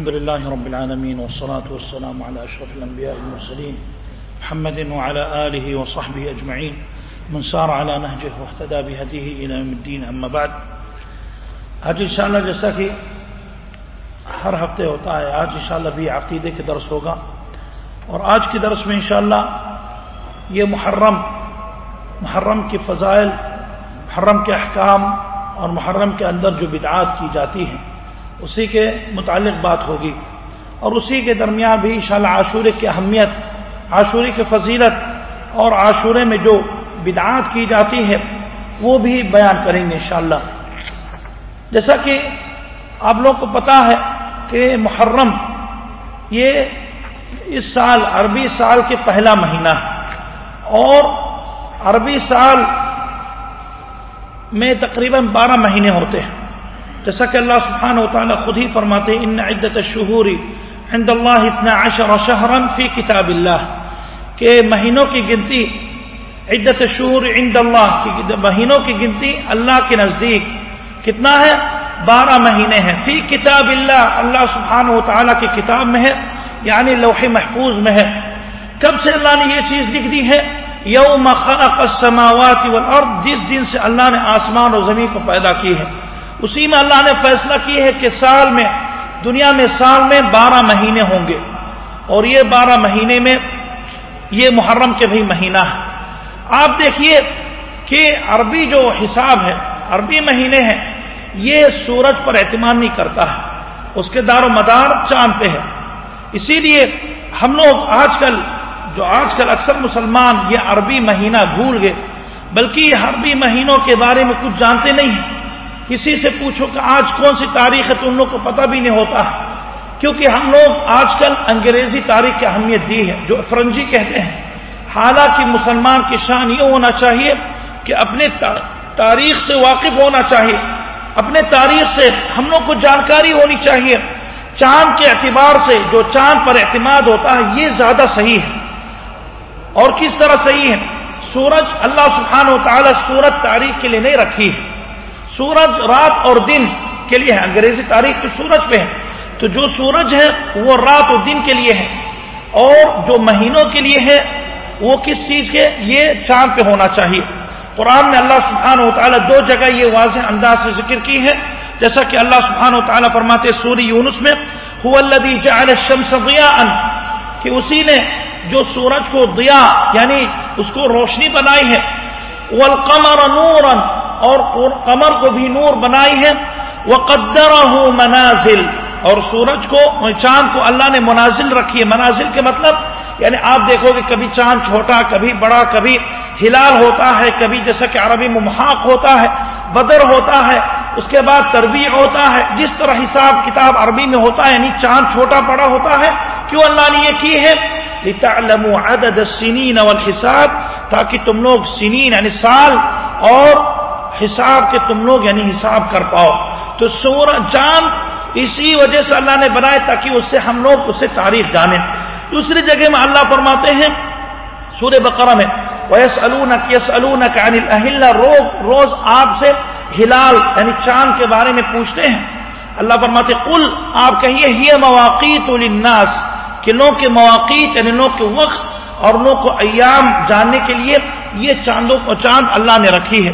الحمد لله رب العالمين والصلاة والسلام على أشرف الأنبياء المرسلين محمد وعلى آله وصحبه أجمعين من سار على نهجه واهتدى بهديه إلى يوم الدين. أما بعد، آج انشاءاللہ جیسا کہ ہر ہفتے ہوتا ہے، آج انشاءاللہ بھی عقیدے کے درس ہوگا۔ اور آج کے درس میں انشاءاللہ یہ محرم محرم کی فضائل، محرم کے احکام اور محرم کے اندر جو بدعات کی جاتی ہیں اسی کے متعلق بات ہوگی۔ اور اسی کے درمیان بھی انشاءاللہ عاشورے کی اہمیت، عاشورے کی فضیلت اور عاشورے میں جو بدعات کی جاتی ہے وہ بھی بیان کریں گے انشاءاللہ۔ جیسا کہ آپ لوگ کو پتا ہے کہ محرم یہ اس سال عربی سال کے پہلا مہینہ ہے۔ اور عربی سال میں تقریباً بارہ مہینے ہوتے ہیں۔ جیسا کہ اللہ سبحانہ و تعالیٰ خود ہی فرماتے ان عدت شہوری عند اللہ اتنا عشر شہرن فی کتاب اللہ. کہ مہینوں کی گنتی عدت شہور عند اللہ کی مہینوں کی گنتی اللہ کے نزدیک کتنا ہے؟ بارہ مہینے ہیں۔ فی کتاب اللہ اللہ سبحانہ و تعالیٰ کی کتاب میں ہے یعنی لوح محفوظ میں ہے۔ کب سے اللہ نے یہ چیز لکھ دی ہے؟ یوم خلق السماوات والارض، جس دن سے اللہ نے آسمان اور زمین کو پیدا کی ہے۔ اسی میں اللہ نے فیصلہ کی ہے کہ سال میں، دنیا میں سال میں بارہ مہینے ہوں گے۔ اور یہ بارہ مہینے میں یہ محرم کے بھی مہینہ ہے۔ آپ دیکھیے کہ عربی جو حساب ہے، عربی مہینے ہیں، یہ سورج پر اعتماد نہیں کرتا ہے۔ اس کے دار و مدار چاند پہ ہے۔ اسی لیے ہم لوگ آج کل، جو آج کل اکثر مسلمان یہ عربی مہینہ بھول گئے، بلکہ عربی مہینوں کے بارے میں کچھ جانتے نہیں ہیں۔ کسی سے پوچھو کہ آج کون سی تاریخ ہے، تو ان لوگ کو پتہ بھی نہیں ہوتا۔ کیونکہ ہم لوگ آج کل انگریزی تاریخ کی اہمیت دی ہے، جو فرنجی کہتے ہیں۔ حالانکہ مسلمان کی شان یہ ہونا چاہیے کہ اپنے تاریخ سے واقف ہونا چاہیے۔ اپنے تاریخ سے ہم لوگ کو جانکاری ہونی چاہیے۔ چاند کے اعتبار سے جو چاند پر اعتماد ہوتا ہے، یہ زیادہ صحیح ہے۔ اور کس طرح صحیح ہے؟ سورج اللہ سبحانہ و تعالی سورج تاریخ کے لیے نہیں رکھی ہے۔ سورج رات اور دن کے لیے ہے، انگریزی تاریخ تو سورج پہ ہے۔ تو جو سورج ہے، وہ رات اور دن کے لیے ہے۔ اور جو مہینوں کے لیے ہے، وہ کس چیز کے؟ یہ چاند پہ ہونا چاہیے۔ قرآن میں اللہ سبحانہ و تعالیٰ دو جگہ یہ واضح انداز سے ذکر کی ہے۔ جیسا کہ اللہ سبحانہ و تعالیٰ فرماتے سوری یونس میں کہ اسی نے جو سورج کو دیا یعنی اس کو روشنی بنائی ہے۔ والقمر نورا اور قمر کو بھی نور بنائی ہے. وہ قدر منازل اور سورج کو، چاند کو اللہ نے منازل رکھی ہے. منازل کے مطلب یعنی آپ دیکھو گے کبھی چاند چھوٹا، کبھی بڑا، کبھی ہلال ہوتا ہے، کبھی جیسا کہ عربی میں محاق ہوتا ہے، بدر ہوتا ہے، اس کے بعد تربیع ہوتا ہے. جس طرح حساب کتاب عربی میں ہوتا ہے یعنی چاند چھوٹا بڑا ہوتا ہے، کیوں اللہ نے یہ کی ہے؟ عدد السنین والحساب تاکہ تم لوگ سنین یعنی سال اور حساب کے تم لوگ یعنی حساب کر پاؤ۔ تو سورج چاند اسی وجہ سے اللہ نے بنائے تاکہ اس سے ہم لوگ اسے تاریخ جانیں۔ دوسری جگہ میں اللہ فرماتے ہیں سورہ بقرہ میں ویس یس الحل روز روز آپ سے ہلال یعنی چاند کے بارے میں پوچھتے ہیں۔ اللہ فرماتے کل آپ کہیے یہ مواقع الناس کہ لوگ کے مواقع یعنی لوگ کے وقت اور لوگ کو ایام جاننے کے لیے یہ چاندوں کو چاند اللہ نے رکھی ہے۔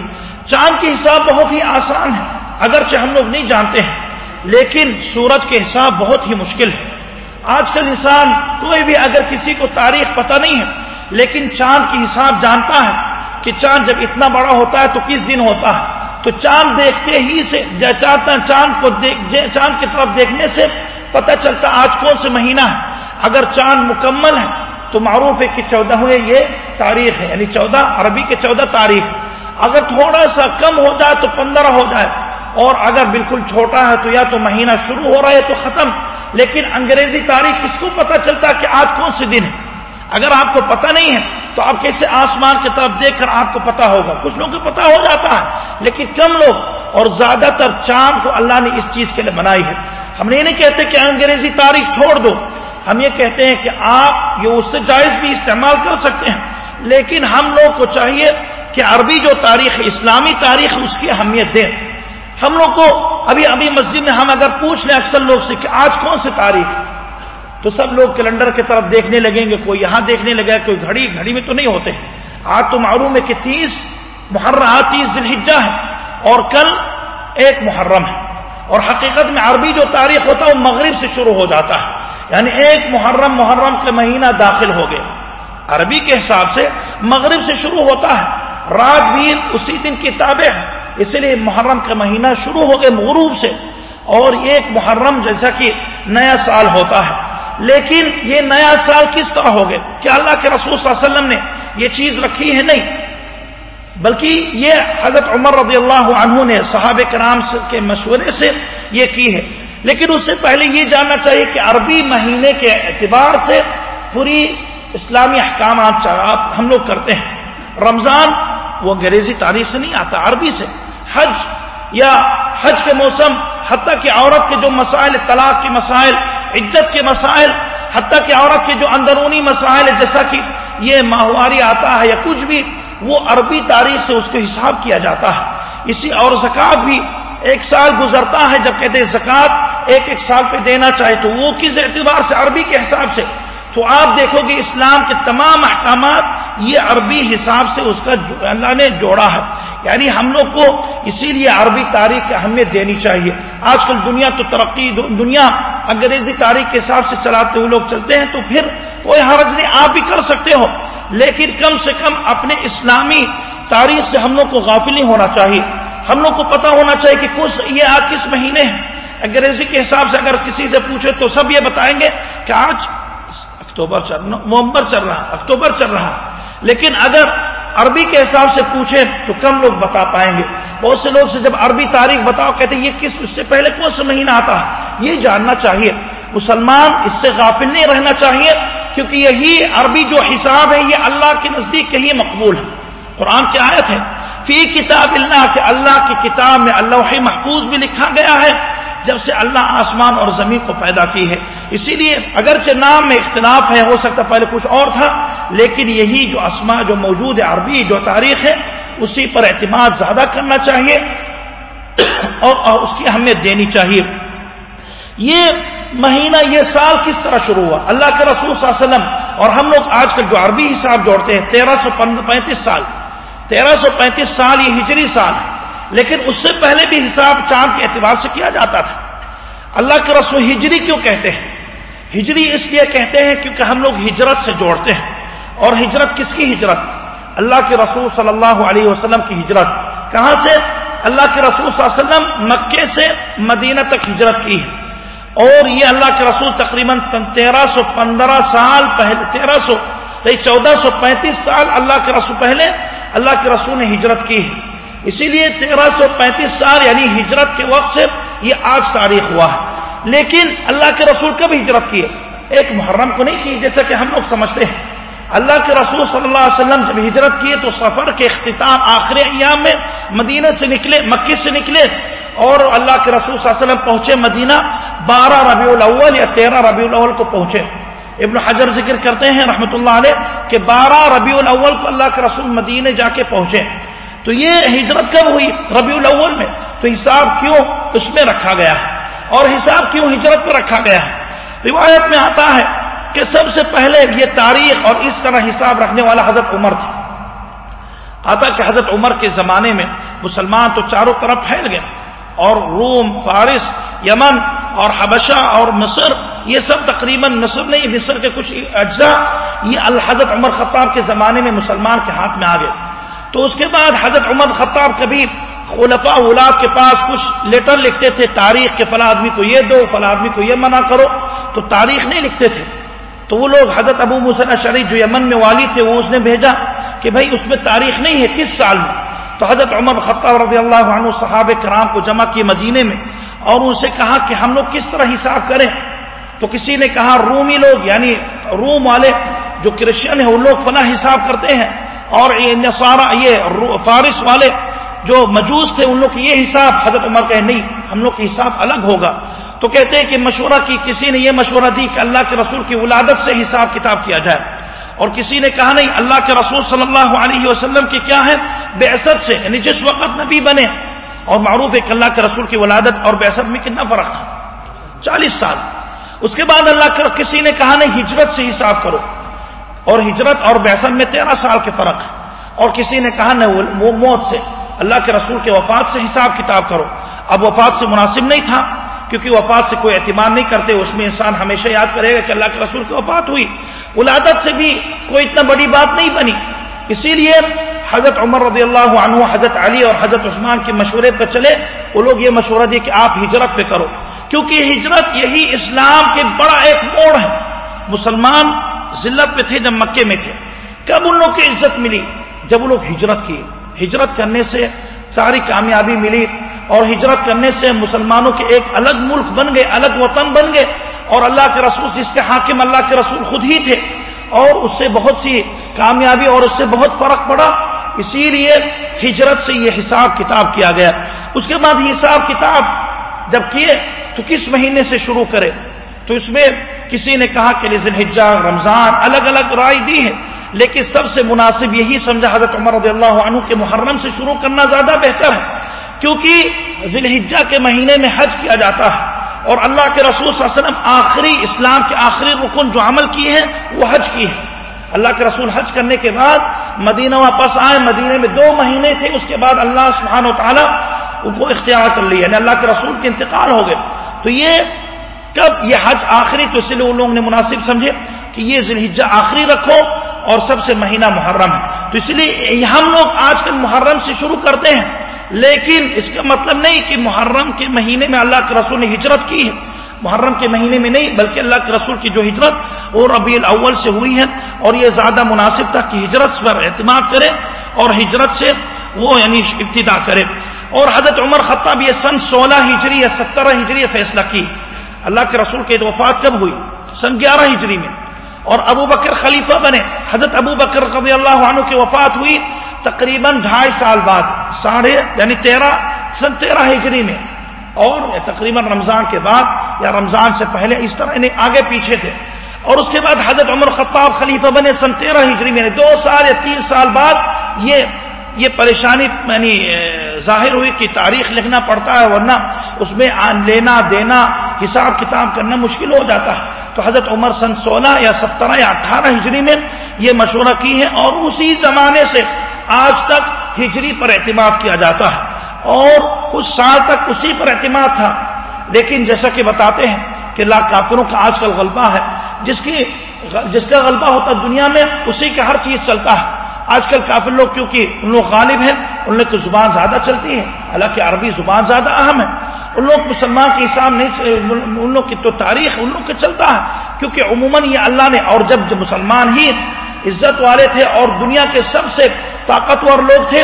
چاند کی حساب بہت ہی آسان ہے، اگرچہ ہم لوگ نہیں جانتے ہیں، لیکن سورج کے حساب بہت ہی مشکل ہے۔ آج کل انسان کوئی بھی اگر کسی کو تاریخ پتہ نہیں ہے، لیکن چاند کی حساب جانتا ہے کہ چاند جب اتنا بڑا ہوتا ہے تو کس دن ہوتا ہے۔ تو چاند دیکھتے ہی سے چاہتا چاند کو چاند کی طرف دیکھنے سے پتہ چلتا آج کون سے مہینہ ہے۔ اگر چاند مکمل ہے تو معروف ہے کہ چودہ ہوئے یہ تاریخ ہے یعنی چودہ عربی کے چودہ تاریخ۔ اگر تھوڑا سا کم ہو جائے تو پندرہ ہو جائے۔ اور اگر بالکل چھوٹا ہے تو یا تو مہینہ شروع ہو رہا ہے تو ختم۔ لیکن انگریزی تاریخ کس کو پتا چلتا کہ آج کون سے دن ہے اگر آپ کو پتا نہیں ہے تو آپ کیسے آسمان کی طرف دیکھ کر آپ کو پتا ہوگا۔ کچھ لوگوں کو پتا ہو جاتا ہے، لیکن کم لوگ اور زیادہ تر چاند کو اللہ نے اس چیز کے لیے بنائی ہے۔ ہم یہ نہیں کہتے کہ انگریزی تاریخ چھوڑ دو۔ ہم یہ کہتے ہیں کہ آپ یہ اس سے جائز بھی استعمال کر سکتے ہیں، لیکن ہم لوگ کو چاہیے کہ عربی جو تاریخ، اسلامی تاریخ اس کی اہمیت دیں ہم لوگ کو ابھی ابھی مسجد میں ہم اگر پوچھ لیں اکثر لوگ سے کہ آج کون سی تاریخ تو سب لوگ کیلنڈر کی طرف دیکھنے لگیں گے، کوئی یہاں دیکھنے لگا کوئی گھڑی گھڑی میں تو نہیں ہوتے۔ آج تو معلوم ہے کہ تیس محرم تیس دلحجہ ہے اور کل ایک محرم ہے۔ اور حقیقت میں عربی جو تاریخ ہوتا ہے، وہ مغرب سے شروع ہو جاتا ہے۔ یعنی ایک محرم محرم کے مہینہ داخل ہو گئے۔ عربی کے حساب سے مغرب سے شروع ہوتا ہے۔ رات بھی اسی دن کی تابع ہے اس لیے محرم کا مہینہ شروع ہو گئے مغروب سے۔ اور ایک محرم جیسا کہ نیا سال ہوتا ہے۔ لیکن یہ نیا سال کس طرح ہو گئے؟ کیا اللہ کے رسول صلی اللہ علیہ وسلم نے یہ چیز رکھی ہے؟ نہیں۔ بلکہ یہ حضرت عمر رضی اللہ عنہ نے صحابہ کرام کے مشورے سے یہ کی ہے۔ لیکن اس سے پہلے یہ جاننا چاہیے کہ عربی مہینے کے اعتبار سے پوری اسلامی احکامات ہم لوگ کرتے ہیں۔ رمضان وہ انگریزی تاریخ سے نہیں آتا، عربی سے۔ حج یا حج کے موسم، حتیٰ کہ عورت کے جو مسائل، طلاق کے مسائل، عدت کے مسائل، حتیٰ کہ عورت کے جو اندرونی مسائل، جیسا کہ یہ ماہواری آتا ہے یا کچھ بھی، وہ عربی تاریخ سے اس کو حساب کیا جاتا ہے۔ اسی اور زکوٰۃ بھی ایک سال گزرتا ہے، جب کہتے ہیں زکوٰۃ ایک ایک سال پہ دینا چاہے تو وہ کس اعتبار سے؟ عربی کے حساب سے۔ تو آپ دیکھو گے اسلام کے تمام احکامات یہ عربی حساب سے اس کا اللہ نے جوڑا ہے۔ یعنی ہم لوگ کو اسی لیے عربی تاریخ کی اہمیت دینی چاہیے۔ آج کل دنیا تو ترقی دنیا انگریزی تاریخ کے حساب سے چلاتے ہوئے لوگ چلتے ہیں تو پھر کوئی حرج نہیں، آپ بھی کر سکتے ہو۔ لیکن کم سے کم اپنے اسلامی تاریخ سے ہم لوگ کو غافل نہیں ہونا چاہیے۔ ہم لوگ کو پتا ہونا چاہیے کہ کچھ یہ آج کس مہینے ہیں انگریزی کے حساب سے اگر کسی سے پوچھے تو سب یہ بتائیں گے کہ آج اکتوبر چل رہا نومبر چل رہا، اکتوبر چل رہا۔ لیکن اگر عربی کے حساب سے پوچھیں تو کم لوگ بتا پائیں گے۔ بہت سے لوگ سے جب عربی تاریخ بتاؤ، کہتے ہیں یہ کس اس سے پہلے کون سا مہینہ آتا؟ ہے یہ جاننا چاہیے۔ مسلمان اس سے غافل نہیں رہنا چاہیے، کیونکہ یہی عربی جو حساب ہے، یہ اللہ کے نزدیک کے لیے مقبول ہے۔ قرآن کی آیت ہے، فی کتاب اللہ کے اللہ کی کتاب میں اللہ محفوظ بھی لکھا گیا ہے۔ جب سے اللہ آسمان اور زمین کو پیدا کی ہے۔ اسی لیے اگرچہ نام میں اختلاف ہے، ہو سکتا پہلے کچھ اور تھا، لیکن یہی جو اسما جو موجود ہے عربی، جو تاریخ ہے، اسی پر اعتماد زیادہ کرنا چاہیے۔ اور اس کی اہمیت دینی چاہیے۔ یہ مہینہ، یہ سال کس طرح شروع ہوا؟ اللہ کے رسول صلی اللہ علیہ وسلم اور ہم لوگ آج کل جو عربی حساب جوڑتے ہیں، تیرہ سو پینتیس سال۔ تیرہ سو پینتیس سال، یہ ہجری سال ہے۔ لیکن اس سے پہلے بھی حساب چاند کے اعتبار سے کیا جاتا تھا؟ اللہ کے رسول ہجری کیوں کہتے ہیں؟ ہجری اس لیے کہتے ہیں کیونکہ ہم لوگ ہجرت سے جوڑتے ہیں۔ اور ہجرت کس کی ہجرت؟ اللہ کے رسول صلی اللہ علیہ وسلم کی ہجرت۔ کہاں سے؟ اللہ کے رسول صلی اللہ علیہ وسلم مکے سے مدینہ تک ہجرت کی ہے۔ اور یہ اللہ کے رسول تقریباً تیرہ سو پندرہ سال پہلے، تیرہ سو چودہ سو پینتیس سال اللہ کے رسول پہلے اللہ کے رسول نے ہجرت کی ہے۔ اسی لیے تیرہ سو پینتیس سال یعنی ہجرت کے وقت سے یہ آج تاریخ ہوا ہے۔ لیکن اللہ کے رسول کب ہجرت کیے؟ ایک محرم کو نہیں کی جیسا کہ ہم لوگ سمجھتے ہیں۔ اللہ کے رسول صلی اللہ علیہ وسلم جب ہجرت کیے تو سفر کے اختتام آخری ایام میں مدینہ سے نکلے مکی سے نکلے۔ اور اللہ کے رسول صلی اللہ علیہ وسلم پہنچے مدینہ۔ بارہ ربیع الاول یا تیرہ ربیع الاول کو پہنچے۔ ابن حجر ذکر کرتے ہیں رحمۃ اللہ علیہ کہ بارہ ربیع الاول کو اللہ کے رسول مدینہ جا کے پہنچے۔ تو یہ ہجرت کب ہوئی ربیع الاول میں؟ تو حساب کیوں اس میں رکھا گیا؟ ہے اور حساب کیوں ہجرت پہ رکھا گیا؟ ہے روایت میں آتا ہے کہ سب سے پہلے یہ تاریخ اور اس طرح حساب رکھنے والا حضرت عمر تھا آتا کہ حضرت عمر کے زمانے میں مسلمان تو چاروں طرف پھیل گئے اور روم، فارس، یمن اور حبشہ اور مصر، یہ سب تقریباً مصر نہیں، مصر کے کچھ اجزاء، یہ الحضرت عمر خطاب کے زمانے میں مسلمان کے ہاتھ میں آ گئے۔ تو اس کے بعد حضرت عمر خطاب کبھی خلفا اولاد کے پاس کچھ لیٹر لکھتے تھے، تاریخ کے فلاں آدمی کو یہ دو، فلاں آدمی کو یہ منع کرو، تو تاریخ نہیں لکھتے تھے۔ تو وہ لوگ حضرت ابو مسلح شریف جو یمن میں والی تھے، وہ اس نے بھیجا کہ بھائی اس میں تاریخ نہیں ہے، کس سال میں؟ تو حضرت عمر خطاب رضی اللہ عنہ صحابہ کرام کو جمع کیے مدینے میں اور ان سے کہا کہ ہم لوگ کس طرح حساب کریں۔ تو کسی نے کہا رومی لوگ یعنی روم والے جو کرسچن ہیں، وہ لوگ فلاں حساب کرتے ہیں۔ اور نصارہ، یہ فارس والے جو مجوس تھے، ان لوگ کی یہ حساب حضرت عمر کہ نہیں، ہم لوگ کا حساب الگ ہوگا۔ تو کہتے ہیں کہ مشورہ کی، کسی نے یہ مشورہ دی کہ اللہ کے رسول کی ولادت سے حساب کتاب کیا جائے۔ اور کسی نے کہا نہیں، اللہ کے رسول صلی اللہ علیہ وسلم کی کیا ہے؟ بے سے یعنی جس وقت نبی بنے۔ اور معروف ہے کہ اللہ کے رسول کی ولادت اور بیسط میں کتنا فرق تھا؟ چالیس سال۔ اس کے بعد اللہ کے، کسی نے کہا نہیں، ہجرت سے حساب کرو۔ اور ہجرت اور بیسن میں تیرہ سال کے فرق ہے اور کسی نے کہا نہ، وہ موت سے، اللہ کے رسول کے وفات سے حساب کتاب کرو۔ اب وفات سے مناسب نہیں تھا، کیونکہ وفات سے کوئی اعتماد نہیں کرتے، اس میں انسان ہمیشہ یاد کرے گا کہ اللہ کے رسول کی وفات ہوئی۔ ولادت سے بھی کوئی اتنا بڑی بات نہیں بنی۔ اسی لیے حضرت عمر رضی اللہ عنہ، حضرت علی اور حضرت عثمان کے مشورے پہ چلے۔ وہ لوگ یہ مشورہ دیے کہ آپ ہجرت پہ کرو۔ کیونکہ ہجرت یہی اسلام کے بڑا ایک موڑ ہے۔ مسلمان ذلت پہ تھے جب مکے میں تھے۔ کب ان لوگ کی عزت ملی؟ جب وہ لوگ ہجرت کی ہجرت کرنے سے ساری کامیابی ملی اور ہجرت کرنے سے مسلمانوں کے ایک الگ ملک بن گئے، الگ وطن بن گئے اور اللہ کے رسول جس کے حاکم اللہ کے رسول خود ہی تھے۔ اور اس سے بہت سی کامیابی اور اس سے بہت فرق پڑا۔ اسی لیے ہجرت سے یہ حساب کتاب کیا گیا۔ اس کے بعد حساب کتاب جب کیے تو کس مہینے سے شروع کرے؟ تو اس میں کسی نے کہا کہ ذلحجہ رمضان الگ الگ رائے دی ہے لیکن سب سے مناسب یہی سمجھا حضرت عمر رضی اللہ عنہ کے محرم سے شروع کرنا زیادہ بہتر ہے، کیونکہ ذلحجہ کے مہینے میں حج کیا جاتا ہے اور اللہ کے رسول صلی اللہ علیہ وسلم آخری اسلام کے آخری رکن جو عمل کیے ہیں، وہ حج کی ہے اللہ کے رسول حج کرنے کے بعد مدینہ واپس آئے مدینے میں دو مہینے تھے، اس کے بعد اللہ سبحانہ و تعالیٰ ان کو اختیار کر لیا یعنی اللہ کے رسول کے انتقال ہو گئے۔ تو یہ کب یہ حج آخری تو اس لیے ان لوگوں نے مناسب سمجھے کہ یہ ذلحجہ آخری رکھو اور سب سے مہینہ محرم ہے۔ تو اس لیے ہم لوگ آج کل محرم سے شروع کرتے ہیں، لیکن اس کا مطلب نہیں کہ محرم کے مہینے میں اللہ کے رسول نے ہجرت کی ہے۔ محرم کے مہینے میں نہیں، بلکہ اللہ کے رسول کی جو ہجرت وہ ربیع الاول سے ہوئی ہے اور یہ زیادہ مناسب تھا کہ ہجرت پر اعتماد کرے اور ہجرت سے وہ یعنی ابتدا کرے۔ اور حضرت عمر خطاب یہ سن سولہ ہجری یا سترہ ہجری فیصلہ کی۔ اللہ کے رسول کی وفات کب ہوئی؟ سن گیارہ ہجری میں۔ اور ابو بکر خلیفہ بنے۔ حضرت ابو بکر رضی اللہ عنہ کی وفات ہوئی تقریباً ڈھائی سال بعد، ساڑھے یعنی تیرہ، سن تیرہ ہجری میں۔ اور تقریباً رمضان کے بعد، یا رمضان سے پہلے اس طرح یعنی آگے پیچھے تھے۔ اور اس کے بعد حضرت عمر خطاب خلیفہ بنے سن تیرہ ہجری میں یعنی دو سال یا تین سال بعد، یہ یہ پریشانی یعنی ظاہر ہوئی کہ تاریخ لکھنا پڑتا ہے، ورنہ اس میں لینا، دینا، حساب کتاب کرنا مشکل ہو جاتا ہے۔ تو حضرت عمر سن سولہ یا سترہ یا اٹھارہ ہجری میں یہ مشورہ کی ہے اور اسی زمانے سے آج تک ہجری پر اعتماد کیا جاتا ہے۔ اور کچھ سال تک اسی پر اعتماد تھا۔ لیکن جیسا کہ بتاتے ہیں کہ لا کافروں کا آج کل غلبہ ہے۔ جس کی، جس کا غلبہ ہوتا دنیا میں، اسی کا ہر چیز چلتا ہے۔ آج کل کافر لوگ کیونکہ ان لوگ غالب ہیں، ان لوگ کی زبان زیادہ چلتی ہے۔ حالانکہ عربی زبان زیادہ اہم ہے۔ ان لوگ مسلمان کے حساب نہیں ان لوگ کی تو تاریخ ان لوگ کا چلتا ہے۔ کیونکہ عموماً یہ اللہ نے، اور جب جب مسلمان ہی عزت والے تھے اور دنیا کے سب سے طاقتور لوگ تھے،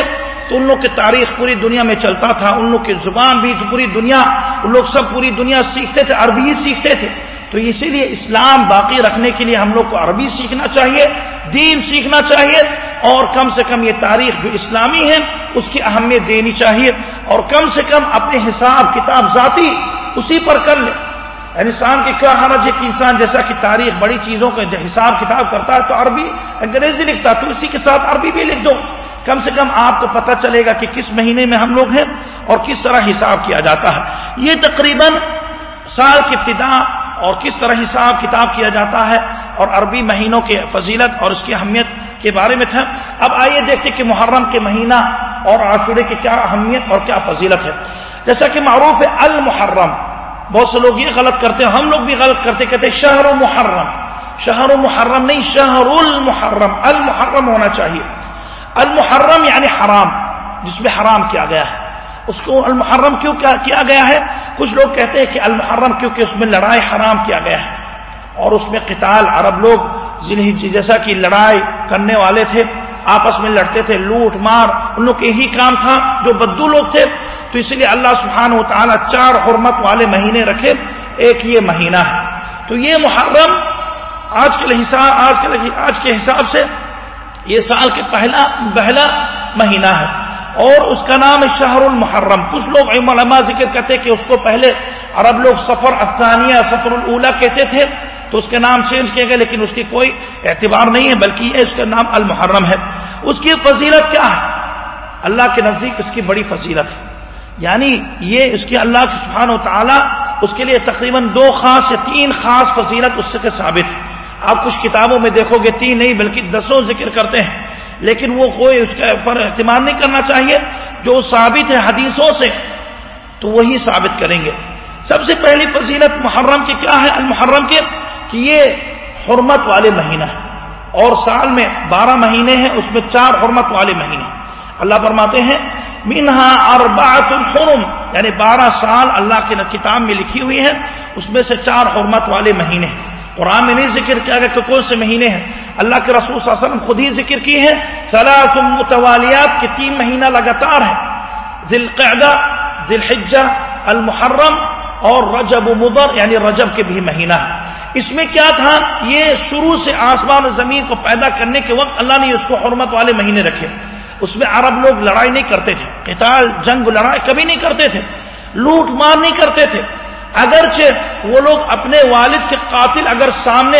تو ان لوگ کی تاریخ پوری دنیا میں چلتا تھا۔ ان لوگ کی زبان بھی پوری دنیا، ان لوگ سب پوری دنیا سیکھتے تھے، عربی ہی سیکھتے تھے۔ تو اسی لیے اسلام باقی رکھنے کے لیے ہم لوگ کو عربی سیکھنا چاہیے، دین سیکھنا چاہیے۔ اور کم سے کم یہ تاریخ جو اسلامی ہے، اس کی اہمیت دینی چاہیے۔ اور کم سے کم اپنے حساب، کتاب ذاتی اسی پر کر لے۔ یعنی انسان کی کیا حرج ہے کہ انسان جیسا کہ تاریخ بڑی چیزوں کا حساب کتاب کرتا ہے تو عربی، انگریزی لکھتا ہے تو اسی کے ساتھ عربی بھی لکھ دو۔ کم سے کم آپ کو پتہ چلے گا کہ کس مہینے میں ہم لوگ ہیں اور کس طرح حساب کیا جاتا ہے۔ یہ تقریباً سال کی ابتدا اور کس طرح حساب کتاب کیا جاتا ہے اور عربی مہینوں کے فضیلت اور اس کی اہمیت کے بارے میں تھا۔ اب آئیے دیکھتے کہ محرم کے مہینہ اور عاشورے کی کیا اہمیت اور کیا فضیلت ہے۔ جیسا کہ معروف ہے المحرم۔ بہت سے لوگ یہ غلط کرتے ہیں، ہم لوگ بھی غلط کرتے، کہتے ہیں شہر و محرم۔ شہر و محرم نہیں، شہر المحرم۔ المحرم ہونا چاہیے۔ المحرم یعنی حرام، جس میں حرام کیا گیا ہے۔ اس کو المحرم کیوں کیا گیا ہے؟ کچھ لوگ کہتے ہیں کہ المحرم کیونکہ اس میں لڑائی حرام کیا گیا ہے۔ اور اس میں قتال عرب لوگ جیسا کہ لڑائی کرنے والے تھے، آپس میں لڑتے تھے، لوٹ، مار، ان لوگ یہی کام تھا، جو بدو لوگ تھے۔ تو اس لیے اللہ سبحانہ و تعالیٰ چار حرمت والے مہینے رکھے۔ ایک یہ مہینہ ہے۔ تو یہ محرم آج کے حساب آج کے آج کے حساب سے یہ سال کے پہلا پہلا مہینہ ہے۔ اور اس کا نام ہے شہر المحرم۔ کچھ لوگ علماء ذکر کہتے کہ اس کو پہلے عرب لوگ سفر، افغانیہ سفر الاولا کہتے تھے۔ تو اس کے نام چینج کیا گیا لیکن اس کی کوئی اعتبار نہیں ہے، بلکہ یہ اس کا نام المحرم ہے۔ اس کی فضیلت کیا ہے؟ اللہ کے نزدیک اس کی بڑی فضیلت ہے۔ یعنی یہ اس کے اللہ سبحانہ و تعالیٰ اس کے لیے تقریباً دو خاص یا تین خاص فضیلت اس سے ثابت ہے۔ آپ کچھ کتابوں میں دیکھو گے، تین نہیں، بلکہ دسوں ذکر کرتے ہیں۔ لیکن وہ کوئی اس کے اوپر اعتماد نہیں کرنا چاہیے۔ جو ثابت ہے حدیثوں سے، تو وہی ثابت کریں گے۔ سب سے پہلی فضیلت محرم کی کیا ہے؟ المحرم کے کہ یہ حرمت والے مہینہ ہے۔ اور سال میں بارہ مہینے ہیں، اس میں چار حرمت والے مہینے۔ اللہ فرماتے ہیں مینہا اربعت الحرم۔ یعنی بارہ سال اللہ کے کتاب میں لکھی ہوئی ہے اس میں سے چار حرمت والے مہینے ہیں۔ قرآن میں نہیں ذکر کیا گیا کہ کون سے مہینے ہیں۔ اللہ کے رسول صلی اللہ علیہ وسلم خود ہی ذکر کی ہے سلاۃ متوالیات کے تین مہینہ لگاتار ہے ذی القعدہ ذی الحجہ المحرم اور رجب و مبر یعنی رجب کے بھی مہینہ۔ ہے اس میں کیا تھا؟ یہ شروع سے آسمان زمین کو پیدا کرنے کے وقت اللہ نے اس کو حرمت والے مہینے رکھے۔ اس میں عرب لوگ لڑائی نہیں کرتے تھے، قتال، جنگ، لڑائی کبھی نہیں کرتے تھے، لوٹ مار نہیں کرتے تھے۔ اگرچہ وہ لوگ اپنے والد کے قاتل اگر سامنے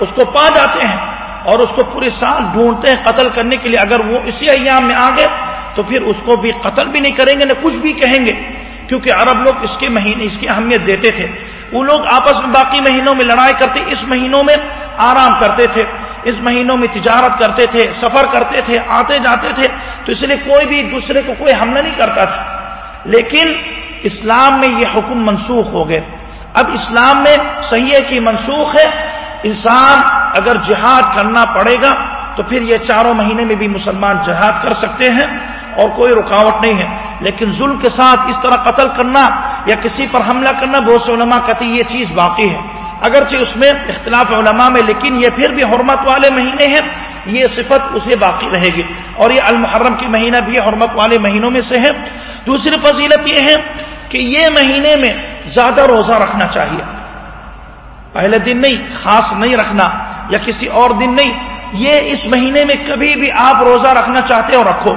اس کو پا جاتے ہیں اور اس کو پورے سال ڈھونڈتے ہیں قتل کرنے کے لیے، اگر وہ اسی ایام میں آ گئے تو پھر اس کو بھی قتل بھی نہیں کریں گے، نہ کچھ بھی کہیں گے۔ کیونکہ عرب لوگ اس کے مہینے، اس کی اہمیت دیتے تھے۔ وہ لوگ آپس میں باقی مہینوں میں لڑائی کرتے، اس مہینوں میں آرام کرتے تھے، اس مہینوں میں تجارت کرتے تھے، سفر کرتے تھے، آتے جاتے تھے، تو اس لیے کوئی بھی دوسرے کو کوئی حملہ نہیں کرتا تھا۔ لیکن اسلام میں یہ حکم منسوخ ہو گئے۔ اب اسلام میں صحیح ہے کہ منسوخ ہے، انسان اگر جہاد کرنا پڑے گا تو پھر یہ چاروں مہینے میں بھی مسلمان جہاد کر سکتے ہیں اور کوئی رکاوٹ نہیں ہے۔ لیکن ظلم کے ساتھ اس طرح قتل کرنا یا کسی پر حملہ کرنا بہت سے علماء کہتے یہ چیز باقی ہے۔ اگرچہ اس میں اختلاف علماء میں، لیکن یہ پھر بھی حرمت والے مہینے ہیں۔ یہ صفت اسے باقی رہے گی۔ اور یہ المحرم کی مہینہ بھی حرمت والے مہینوں میں سے ہے۔ دوسری فضیلت یہ ہے کہ یہ مہینے میں زیادہ روزہ رکھنا چاہیے۔ پہلے دن نہیں، خاص نہیں رکھنا یا کسی اور دن نہیں۔ یہ اس مہینے میں کبھی بھی آپ روزہ رکھنا چاہتے ہو رکھو۔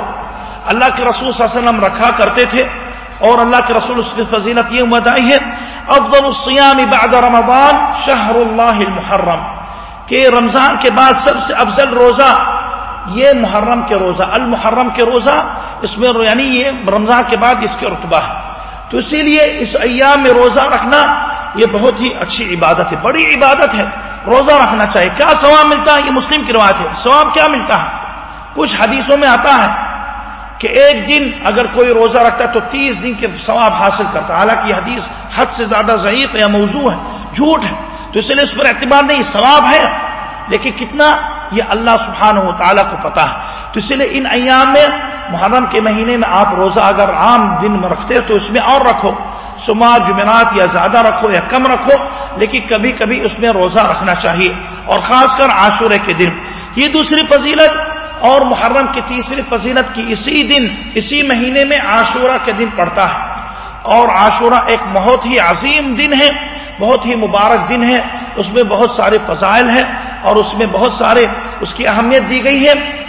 اللہ کے رسول صلی اللہ علیہ وسلم رکھا کرتے تھے اور اللہ کے رسول اس کی فضیلت یہ مدائی ہے، افضل الصیام بعد رمضان شہر اللہ المحرم۔ کہ رمضان کے بعد سب سے افضل روزہ یہ محرم کے روزہ، المحرم کے روزہ، اس میں یعنی یہ رمضان کے بعد اس کے رتبہ ہے۔ تو اسی لیے اس ایام میں روزہ رکھنا یہ بہت ہی اچھی عبادت ہے، بڑی عبادت ہے۔ روزہ رکھنا چاہیے۔ کیا ثواب ملتا ہے؟ یہ مسلم کی روایت ہے۔ ثواب کیا ملتا ہے؟ کچھ حدیثوں میں آتا ہے کہ ایک دن اگر کوئی روزہ رکھتا ہے تو تیس دن کے ثواب حاصل کرتا ہے۔ حالانکہ یہ حدیث حد سے زیادہ ضعیف یا موضوع ہے، جھوٹ ہے۔ تو اس لیے اس پر اعتبار نہیں، ثواب ہے۔ لیکن کتنا یہ اللہ سبحانہ و تعالیٰ کو پتا ہے۔ تو اس لیے ان ایام میں، محرم کے مہینے میں آپ روزہ اگر عام دن میں رکھتے تو اس میں اور رکھو۔ سما جمعرات یا زیادہ رکھو یا کم رکھو، لیکن کبھی کبھی اس میں روزہ رکھنا چاہیے۔ اور خاص کر عاشورے کے دن۔ یہ دوسری فضیلت اور محرم کی تیسری فضیلت کی اسی دن، اسی مہینے میں عاشورہ کے دن پڑتا ہے۔ اور عاشورہ ایک بہت ہی عظیم دن ہے، بہت ہی مبارک دن ہے۔ اس میں بہت سارے فضائل ہیں اور اس میں بہت سارے اس کی اہمیت دی گئی ہے۔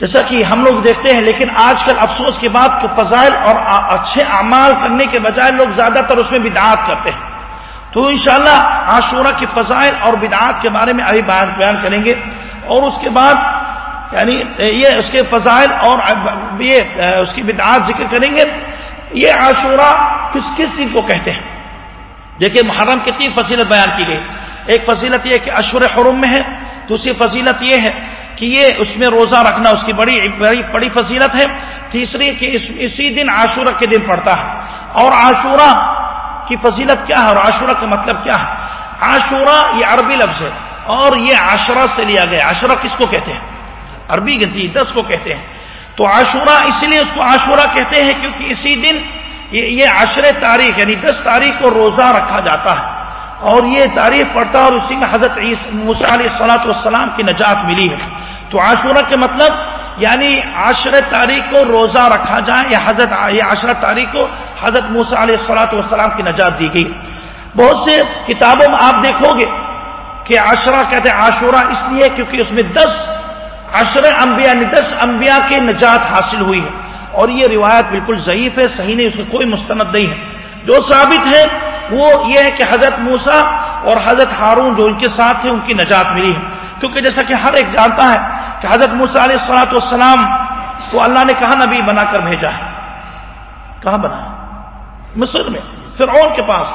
جیسا کہ ہم لوگ دیکھتے ہیں، لیکن آج کل افسوس کے بعد کہ فضائل اور اچھے اعمال کرنے کے بجائے لوگ زیادہ تر اس میں بدعات کرتے ہیں۔ تو انشاءاللہ شاء عاشورہ کی فضائل اور بدعات کے بارے میں ابھی بیان کریں گے۔ اور اس کے بعد یعنی یہ اس کے فضائل اور یہ اس کی بدعات ذکر کریں گے۔ یہ عاشورہ کس کس دن کو کہتے ہیں؟ دیکھیے، محرم کی تین فضیلت بیان کی گئی۔ ایک فضیلت یہ کہ اشور حرم میں ہے، دوسری فضیلت یہ ہے کہ یہ اس میں روزہ رکھنا اس کی بڑی بڑی بڑی فضیلت ہے۔ تیسری کہ اسی دن عاشورہ کے دن پڑتا ہے۔ اور عاشورہ کی فضیلت کیا ہے؟ اور عاشورہ کا مطلب کیا ہے؟ عاشورہ یہ عربی لفظ ہے۔ اور یہ عاشرہ سے لیا گیا۔ عاشورہ کس کو کہتے ہیں؟ عربی گنتی، دس کو کہتے ہیں۔ تو عاشورہ اسی لیے اس کو عاشورہ کہتے ہیں کیونکہ اسی دن یہ عشر تاریخ یعنی دس تاریخ کو روزہ رکھا جاتا ہے۔ اور یہ تاریخ پڑتا اور اسی میں حضرت علیہ صلاحت والسلام کی نجات ملی ہے۔ تو عاشورہ کے مطلب یعنی عشر تاریخ کو روزہ رکھا جائے یا حضرت یہ عشر تاریخ کو حضرت علیہ صلاحت والسلام کی نجات دی گئی۔ بہت سے کتابوں میں آپ دیکھو گے کہ عشرہ کہتے ہیں عاشورہ اس لیے کیونکہ اس میں دس عشر انبیاء یعنی دس انبیاء کی نجات حاصل ہوئی ہے۔ اور یہ روایت بالکل ضعیف ہے، صحیح نہیں، اس میں کوئی مستند نہیں ہے۔ جو ثابت ہے وہ یہ ہے کہ حضرت موسا اور حضرت ہارون جو ان کے ساتھ تھے، ان کی نجات ملی ہے۔ کیونکہ جیسا کہ ہر ایک جانتا ہے کہ حضرت موسا علیہ السلاط والسلام کو اللہ نے کہا نبی بنا کر بھیجا ہے؟ کہاں بنایا مصر میں، فرعون کے پاس۔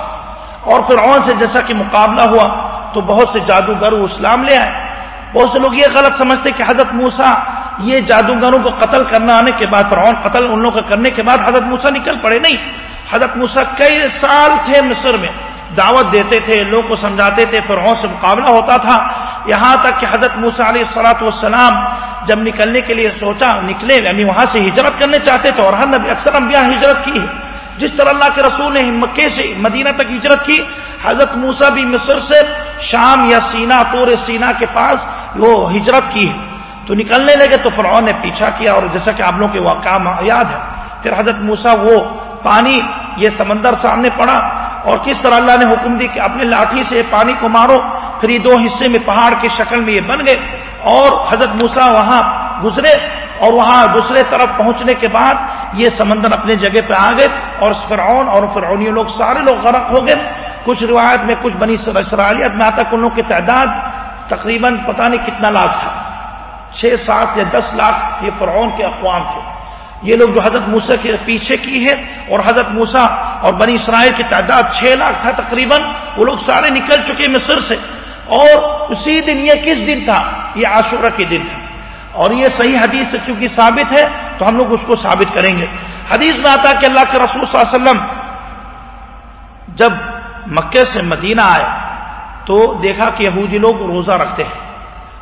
اور فرعون سے جیسا کہ مقابلہ ہوا تو بہت سے جادوگر اسلام لے آئے۔ بہت سے لوگ یہ غلط سمجھتے کہ حضرت موسا یہ جادوگروں کو قتل کرنا آنے کے بعد، فرعون قتل ان لوگوں کا کرنے کے بعد حضرت موسا نکل پڑے۔ نہیں حضرت موسا کئی سال تھے مصر میں، دعوت دیتے تھے، لوگوں کو سمجھاتے تھے، فرعون سے مقابلہ ہوتا تھا۔ یہاں تک کہ حضرت موسا علیہ السلاۃ والسلام جب نکلنے کے لیے سوچا، نکلے یعنی وہاں سے ہجرت کرنے چاہتے تھے اور ہر نبی اکثر انبیاء ہجرت کی ہے جس طرح اللہ کے رسول نے مکے سے مدینہ تک ہجرت کی، حضرت موسا بھی مصر سے شام یا سینا، طور سینا کے پاس وہ ہجرت کی ہے تو نکلنے لگے تو فرعون نے پیچھا کیا اور جیسا کہ آپ لوگوں کے واقعہ یاد ہے، پھر حضرت موسا وہ پانی یہ سمندر سامنے پڑا اور کس طرح اللہ نے حکم دی کہ اپنے لاٹھی سے پانی کو مارو، پھر یہ دو حصے میں پہاڑ کی شکل میں یہ بن گئے اور حضرت موسا وہاں گزرے اور وہاں دوسرے طرف پہنچنے کے بعد یہ سمندر اپنے جگہ پہ آ گئے اور فرعون اور فرعونی لوگ، سارے لوگ غرق ہو گئے۔ کچھ روایت میں، کچھ بنی اسرائیلیت میں آتا کہ ان لوگوں کی تعداد تقریباً پتہ نہیں کتنا لاکھ تھا۔ چھ سات یا دس لاکھ یہ فرعون کے اقوام تھے۔ یہ لوگ جو حضرت موسا کے پیچھے کی ہے اور حضرت موسا اور بنی اسرائیل کی تعداد چھ لاکھ تھا تقریباً، وہ لوگ سارے نکل چکے مصر سے۔ اور اسی دن یہ کس دن تھا؟ یہ عاشورہ کے دن تھا۔ اور یہ صحیح حدیث سے چونکہ ثابت ہے، تو ہم لوگ اس کو ثابت کریں گے۔ حدیث میں آتا کہ اللہ کے رسول صلی اللہ علیہ وسلم جب مکے سے مدینہ آئے، تو دیکھا کہ یہودی لوگ روزہ رکھتے ہیں۔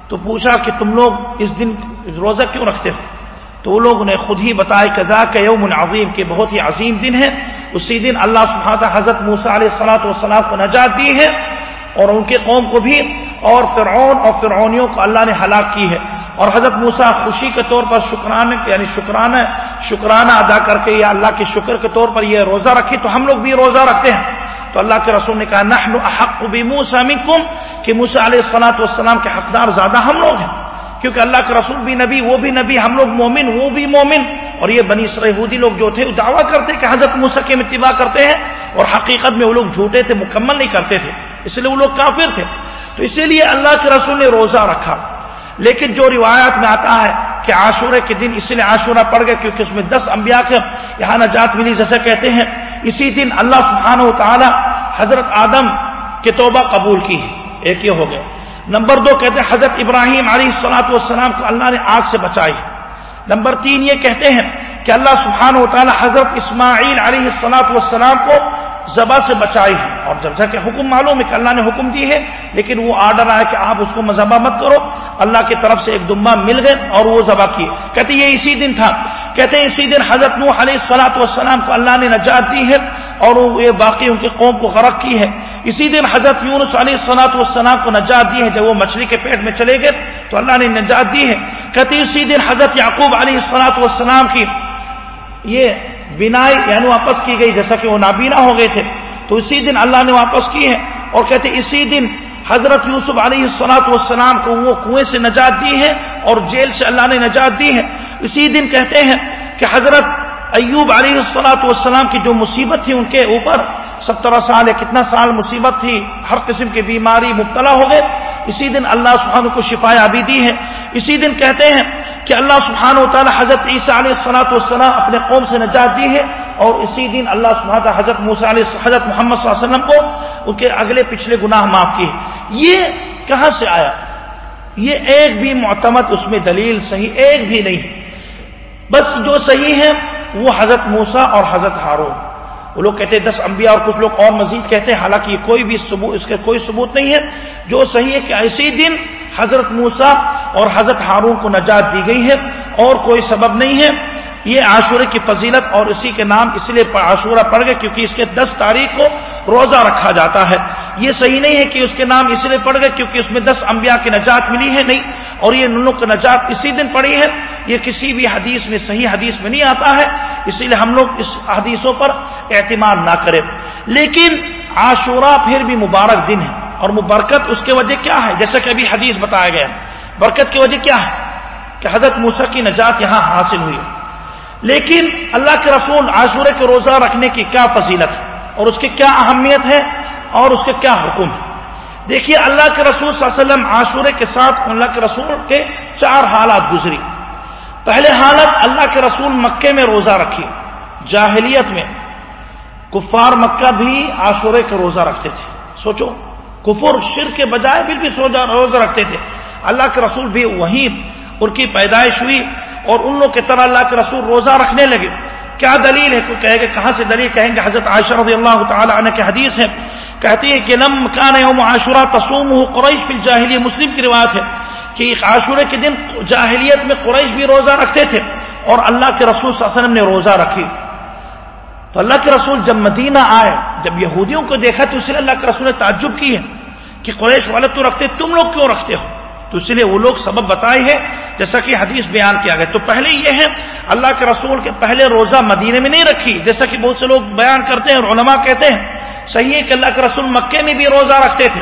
تو پوچھا کہ تم لوگ اس دن روزہ کیوں رکھتے ہو؟ تو وہ لوگ نے خود ہی بتایا کہ ذا کہ یوم عظیم کے بہت ہی عظیم دن ہے اسی دن اللہ سبحانہ حضرت موسا علیہ صلاحت والسلام کو نجات دی ہے اور ان کے قوم کو بھی اور فرعون اور فرعونیوں کو اللہ نے ہلاک کی ہے۔ اور حضرت موسا خوشی کے طور پر شکرانے یعنی شکرانہ شکرانہ ادا کر کے یا اللہ کے شکر کے طور پر یہ روزہ رکھی تو ہم لوگ بھی روزہ رکھتے ہیں۔ تو اللہ کے رسول نے کہا، نحن احق بموسا منکم، کہ موسا علیہ السلاۃ والسلام کے حقدار زیادہ ہم لوگ ہیں۔ کیونکہ اللہ کے رسول بھی نبی، وہ بھی نبی، ہم لوگ مومن، وہ بھی مومن۔ اور یہ بنی سرحودی لوگ جو تھے، وہ دعویٰ کرتے کہ حضرت موسا کے اتباع کرتے ہیں اور حقیقت میں وہ لوگ جھوٹے تھے، مکمل نہیں کرتے تھے۔ اس لیے وہ لوگ کافر تھے۔ تو اسی لیے اللہ کے رسول نے روزہ رکھا۔ لیکن جو روایات میں آتا ہے کہ عاشورے کے دن اس لیے عاشورہ پڑ گئے کیونکہ اس میں دس انبیاء کے یہاں نجات ملی، جیسے کہتے ہیں، اسی دن اللہ سبحانہ و تعالی حضرت آدم کے توبہ قبول کی۔ ایک یہ ہو گیا۔ نمبر دو کہتے ہیں حضرت ابراہیم علیہ صلاحت والسلام کو اللہ نے آگ سے بچائی نمبر تین یہ کہتے ہیں کہ اللہ سبحانہ و تعالی حضرت اسماعیل علیہ صلاحت والسلام کو زبا سے بچائی ہے۔ اور جب جا کے حکم معلوم ہے کہ اللہ نے حکم دی ہے، لیکن وہ آرڈر آیا کہ آپ اس کو مذبح مت کرو۔ اللہ کی طرف سے ایک دمبا مل گئے اور وہ ذبح کیے۔ کہتے یہ اسی دن تھا۔ کہتے ہیں اسی دن حضرت نوح علیہ سلاۃ والسلام کو اللہ نے نجات دی ہے اور وہ یہ باقی ان کی قوم کو غرق کی ہے۔ اسی دن حضرت یونس علیہ صلاحت والسلام کو نجات دی ہے، جب وہ مچھلی کے پیٹ میں چلے گئے تو اللہ نے نجات دی ہے۔ کہتے اسی دن حضرت یعقوب علیہ صلاحت والسلام کی یہ بینائی یعنی واپس کی گئی، جیسا کہ وہ نابینا ہو گئے تھے۔ تو اسی دن اللہ نے واپس کی ہے اور کہتے اسی دن حضرت یوسف علیہ السلاط والسلام کو وہ کنویں سے نجات دی ہے اور جیل سے اللہ نے نجات دی ہے۔ اسی دن کہتے ہیں کہ حضرت ایوب علیہ السلاط والسلام کی جو مصیبت تھی ان کے اوپر سترہ سال یا کتنا سال مصیبت تھی، ہر قسم کی بیماری مبتلا ہو گئے۔ اسی دن اللہ سبحانہ کو شفا ابھی دی ہے۔ اسی دن کہتے ہیں کہ اللہ سبحانہ و تعالی حضرت عیسیٰ علیہ السلاۃ والسلام اپنے قوم سے نجات دی ہے اور اسی دن اللہ سبحانہ حضرت موسیٰ علیہ حضرت محمد صلی اللہ علیہ وسلم کو ان کے اگلے پچھلے گناہ معاف کیے۔ یہ کہاں سے آیا؟ یہ ایک بھی معتمد اس میں دلیل صحیح ایک بھی نہیں۔ بس جو صحیح ہے وہ حضرت موسا اور حضرت ہارون۔ وہ لوگ کہتے ہیں دس انبیاء اور کچھ لوگ اور مزید کہتے ہیں، حالانکہ یہ کوئی بھی ثبوت، اس کا کوئی ثبوت نہیں ہے۔ جو صحیح ہے کہ اسی دن حضرت موسا اور حضرت ہارون کو نجات دی گئی ہے اور کوئی سبب نہیں ہے۔ یہ عاشورے کی فضیلت اور اسی کے نام اس لیے عاشورہ پڑ گئے کیونکہ اس کے دس تاریخ کو روزہ رکھا جاتا ہے۔ یہ صحیح نہیں ہے کہ اس کے نام اس لیے پڑ گئے کیونکہ اس میں دس انبیاء کی نجات ملی ہے، نہیں۔ اور یہ ننوں کی نجات اسی دن پڑی ہے۔ یہ کسی بھی حدیث میں، صحیح حدیث میں نہیں آتا ہے۔ اسی لیے ہم لوگ اس حدیثوں پر اعتماد نہ کریں۔ لیکن عاشورہ پھر بھی مبارک دن ہے۔ اور مبرکت اس کے وجہ کیا ہے؟ جیسا کہ ابھی حدیث بتایا گیا برکت کی وجہ کیا ہے؟ کہ حضرت موسا کی نجات یہاں حاصل ہوئی۔ لیکن اللہ کے رسول عاشورے کے روزہ رکھنے کی کیا فضیلت ہے؟ اور اس کی کیا اہمیت ہے اور اس کے کیا حکم ہے دیکھیے، اللہ کے رسول صلی اللہ علیہ وسلم عاشورے کے ساتھ اللہ کے رسول کے چار حالات گزری۔ پہلے حالت اللہ کے رسول مکے میں روزہ رکھی جاہلیت میں۔ کفار مکہ بھی عاشورے کا روزہ رکھتے تھے۔ سوچو، کفر شر کے بجائے بھی روزہ رکھتے تھے۔ اللہ کے رسول بھی وہیں ان کی پیدائش ہوئی اور ان لوگ کی طرح اللہ کے رسول روزہ رکھنے لگے۔ کیا دلیل ہے؟ کوئی کہے گا کہاں سے دلیل کہیں گے؟ حضرت عائشہ رضی اللہ تعالی عنہ کے حدیث ہے کہتی ہے کہ لم کان یوم عاشورہ تسوم قریش فی جاہلی مسلم کی روایت ہے کہ عاشورے کے دن جاہلیت میں قریش بھی روزہ رکھتے تھے اور اللہ کے رسول صلی اللہ علیہ وسلم نے روزہ رکھی تو اللہ کے رسول جب مدینہ آئے، جب یہودیوں کو دیکھا تو اس لیے اللہ کے رسول نے تعجب کی ہے کہ قریش والے تو رکھتے، تم لوگ کیوں رکھتے ہو؟ تو اس لیے وہ لوگ سبب بتائے ہیں، جیسا کہ حدیث بیان کیا گیا۔ تو پہلے یہ ہے اللہ کے رسول کے پہلے روزہ مدینے میں نہیں رکھی، جیسا کہ بہت سے لوگ بیان کرتے ہیں اور علماء کہتے ہیں، صحیح ہے کہ اللہ کے رسول مکے میں بھی روزہ رکھتے تھے۔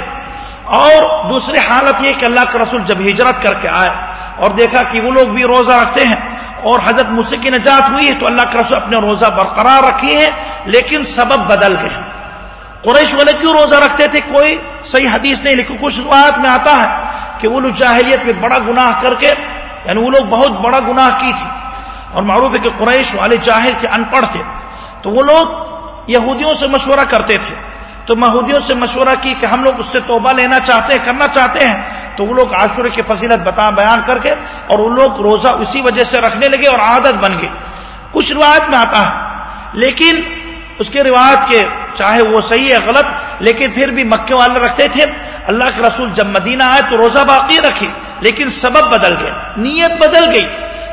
اور دوسری حالت یہ کہ اللہ کے رسول جب ہجرت کر کے آئے اور دیکھا کہ وہ لوگ بھی روزہ رکھتے ہیں اور حضرت مجھ کی نجات ہوئی ہے، تو اللہ کے رسول اپنے روزہ برقرار رکھی ہے لیکن سبب بدل گئے۔ قریش والے کیوں روزہ رکھتے تھے؟ کوئی صحیح حدیث نہیں، لیکن کچھ روایت میں آتا ہے۔ کہ وہ لوگ جاہلیت میں بڑا گناہ کر کے یعنی وہ لوگ بہت بڑا گناہ کی تھی۔ اور معروف ہے کہ قریش والے جاہل کے ان پڑھ تھے۔ تو وہ لوگ یہودیوں سے مشورہ کرتے تھے۔ تو مہودیوں سے مشورہ کی کہ ہم لوگ اس سے توبہ لینا چاہتے ہیں، کرنا چاہتے ہیں۔ تو وہ لوگ عاشورے کی فضیلت بتا بیان کر کے اور وہ لوگ روزہ اسی وجہ سے رکھنے لگے اور عادت بن گئی کچھ روایت میں آتا ہے، لیکن اس کے روایت کے چاہے وہ صحیح ہے، غلط لیکن پھر بھی مکے والے رکھتے تھے۔ اللہ کے رسول جب مدینہ آئے تو روزہ باقی رکھی لیکن سبب بدل گیا نیت بدل گئی۔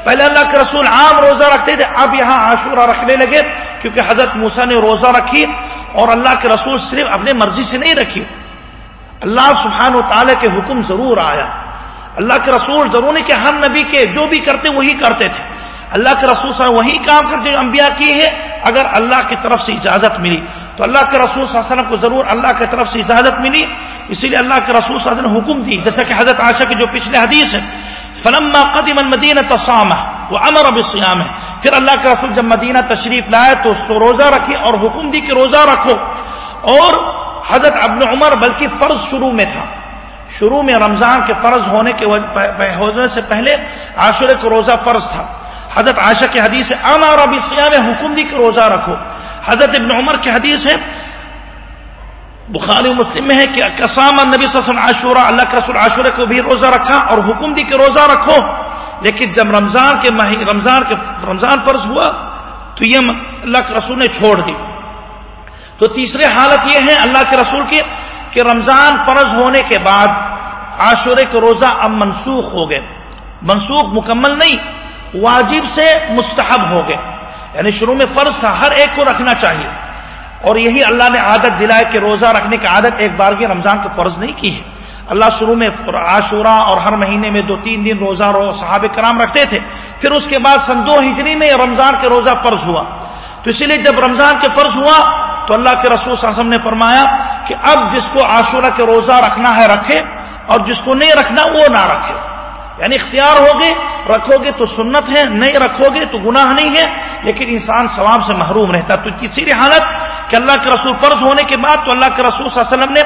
پہلے اللہ کے رسول عام روزہ رکھتے تھے، اب یہاں عاشورہ رکھنے لگے، کیونکہ حضرت موسا نے روزہ رکھی اور اللہ کے رسول صرف اپنے مرضی سے نہیں رکھی اللہ سبحان و تعالی کے حکم ضرور آیا۔ اللہ کے رسول ضرور نہیں کہ ہر نبی کے جو بھی کرتے وہی کرتے تھے۔ اللہ کے رسول صلی وہی کام کرتے جو انبیاء کی ہے اگر اللہ کی طرف سے اجازت ملی۔ تو اللہ کے رسول صلی اللہ علیہ وسلم کو ضرور اللہ کی طرف سے اجازت ملی۔ اسی لیے اللہ کے رسول صلی اللہ علیہ وسلم نے حکم دی، جیسا کہ حضرت عائشہ کے جو پچھلے حدیث ہے، فلما قدم المدینہ تصام وہ امر اب اسلام ہے پھر اللہ کے رسول جب مدینہ تشریف لائے تو اس کو روزہ رکھی اور حکم دی کہ روزہ رکھو۔ اور حضرت ابن عمر بلکہ فرض شروع میں تھا۔ شروع میں رمضان کے فرض ہونے کے ہونے سے پہلے عاشرے کو روزہ فرض تھا۔ حضرت عائشہ کی حدیث ہے، امر اب اسلام حکم دی کہ روزہ رکھو۔ حضرت ابن عمر کی حدیث ہے، بخاری مسلم میں ہے کہ کسام نبی وسلم عاشورہ، اللہ کے رسول عاشورہ کو بھی روزہ رکھا اور حکم دی کہ روزہ رکھو، لیکن جب رمضان کے رمضان کے، رمضان فرض ہوا تو یہ اللہ کے رسول نے چھوڑ دی۔ تو تیسری حالت یہ ہے اللہ کے رسول کی کہ رمضان فرض ہونے کے بعد عاشورے کے روزہ اب منسوخ ہو گئے۔ منسوخ مکمل نہیں، واجب سے مستحب ہو گئے۔ یعنی شروع میں فرض تھا، ہر ایک کو رکھنا چاہیے۔ اور یہی اللہ نے عادت دلائے کہ روزہ رکھنے کی عادت ایک بار کی رمضان کو فرض نہیں کی ہے۔ اللہ شروع میں عاشورہ اور ہر مہینے میں دو تین دن روزہ رو صحاب کرام رکھتے تھے۔ پھر اس کے بعد سن دو ہجری میں رمضان کے روزہ فرض ہوا۔ تو اسی لیے جب رمضان کے فرض ہوا تو اللہ کے رسول صلی اللہ علیہ وسلم نے فرمایا کہ اب جس کو عاشورہ کے روزہ رکھنا ہے رکھے اور جس کو نہیں رکھنا وہ نہ رکھے۔ یعنی اختیار ہوگے رکھو گے تو سنت ہے، نہیں رکھو گے تو گناہ نہیں ہے، لیکن انسان ثواب سے محروم رہتا تو کسی بھی حالت کہ اللہ کے رسول فرض ہونے کے بعد تو اللہ کے رسول صلی اللہ علیہ وسلم نے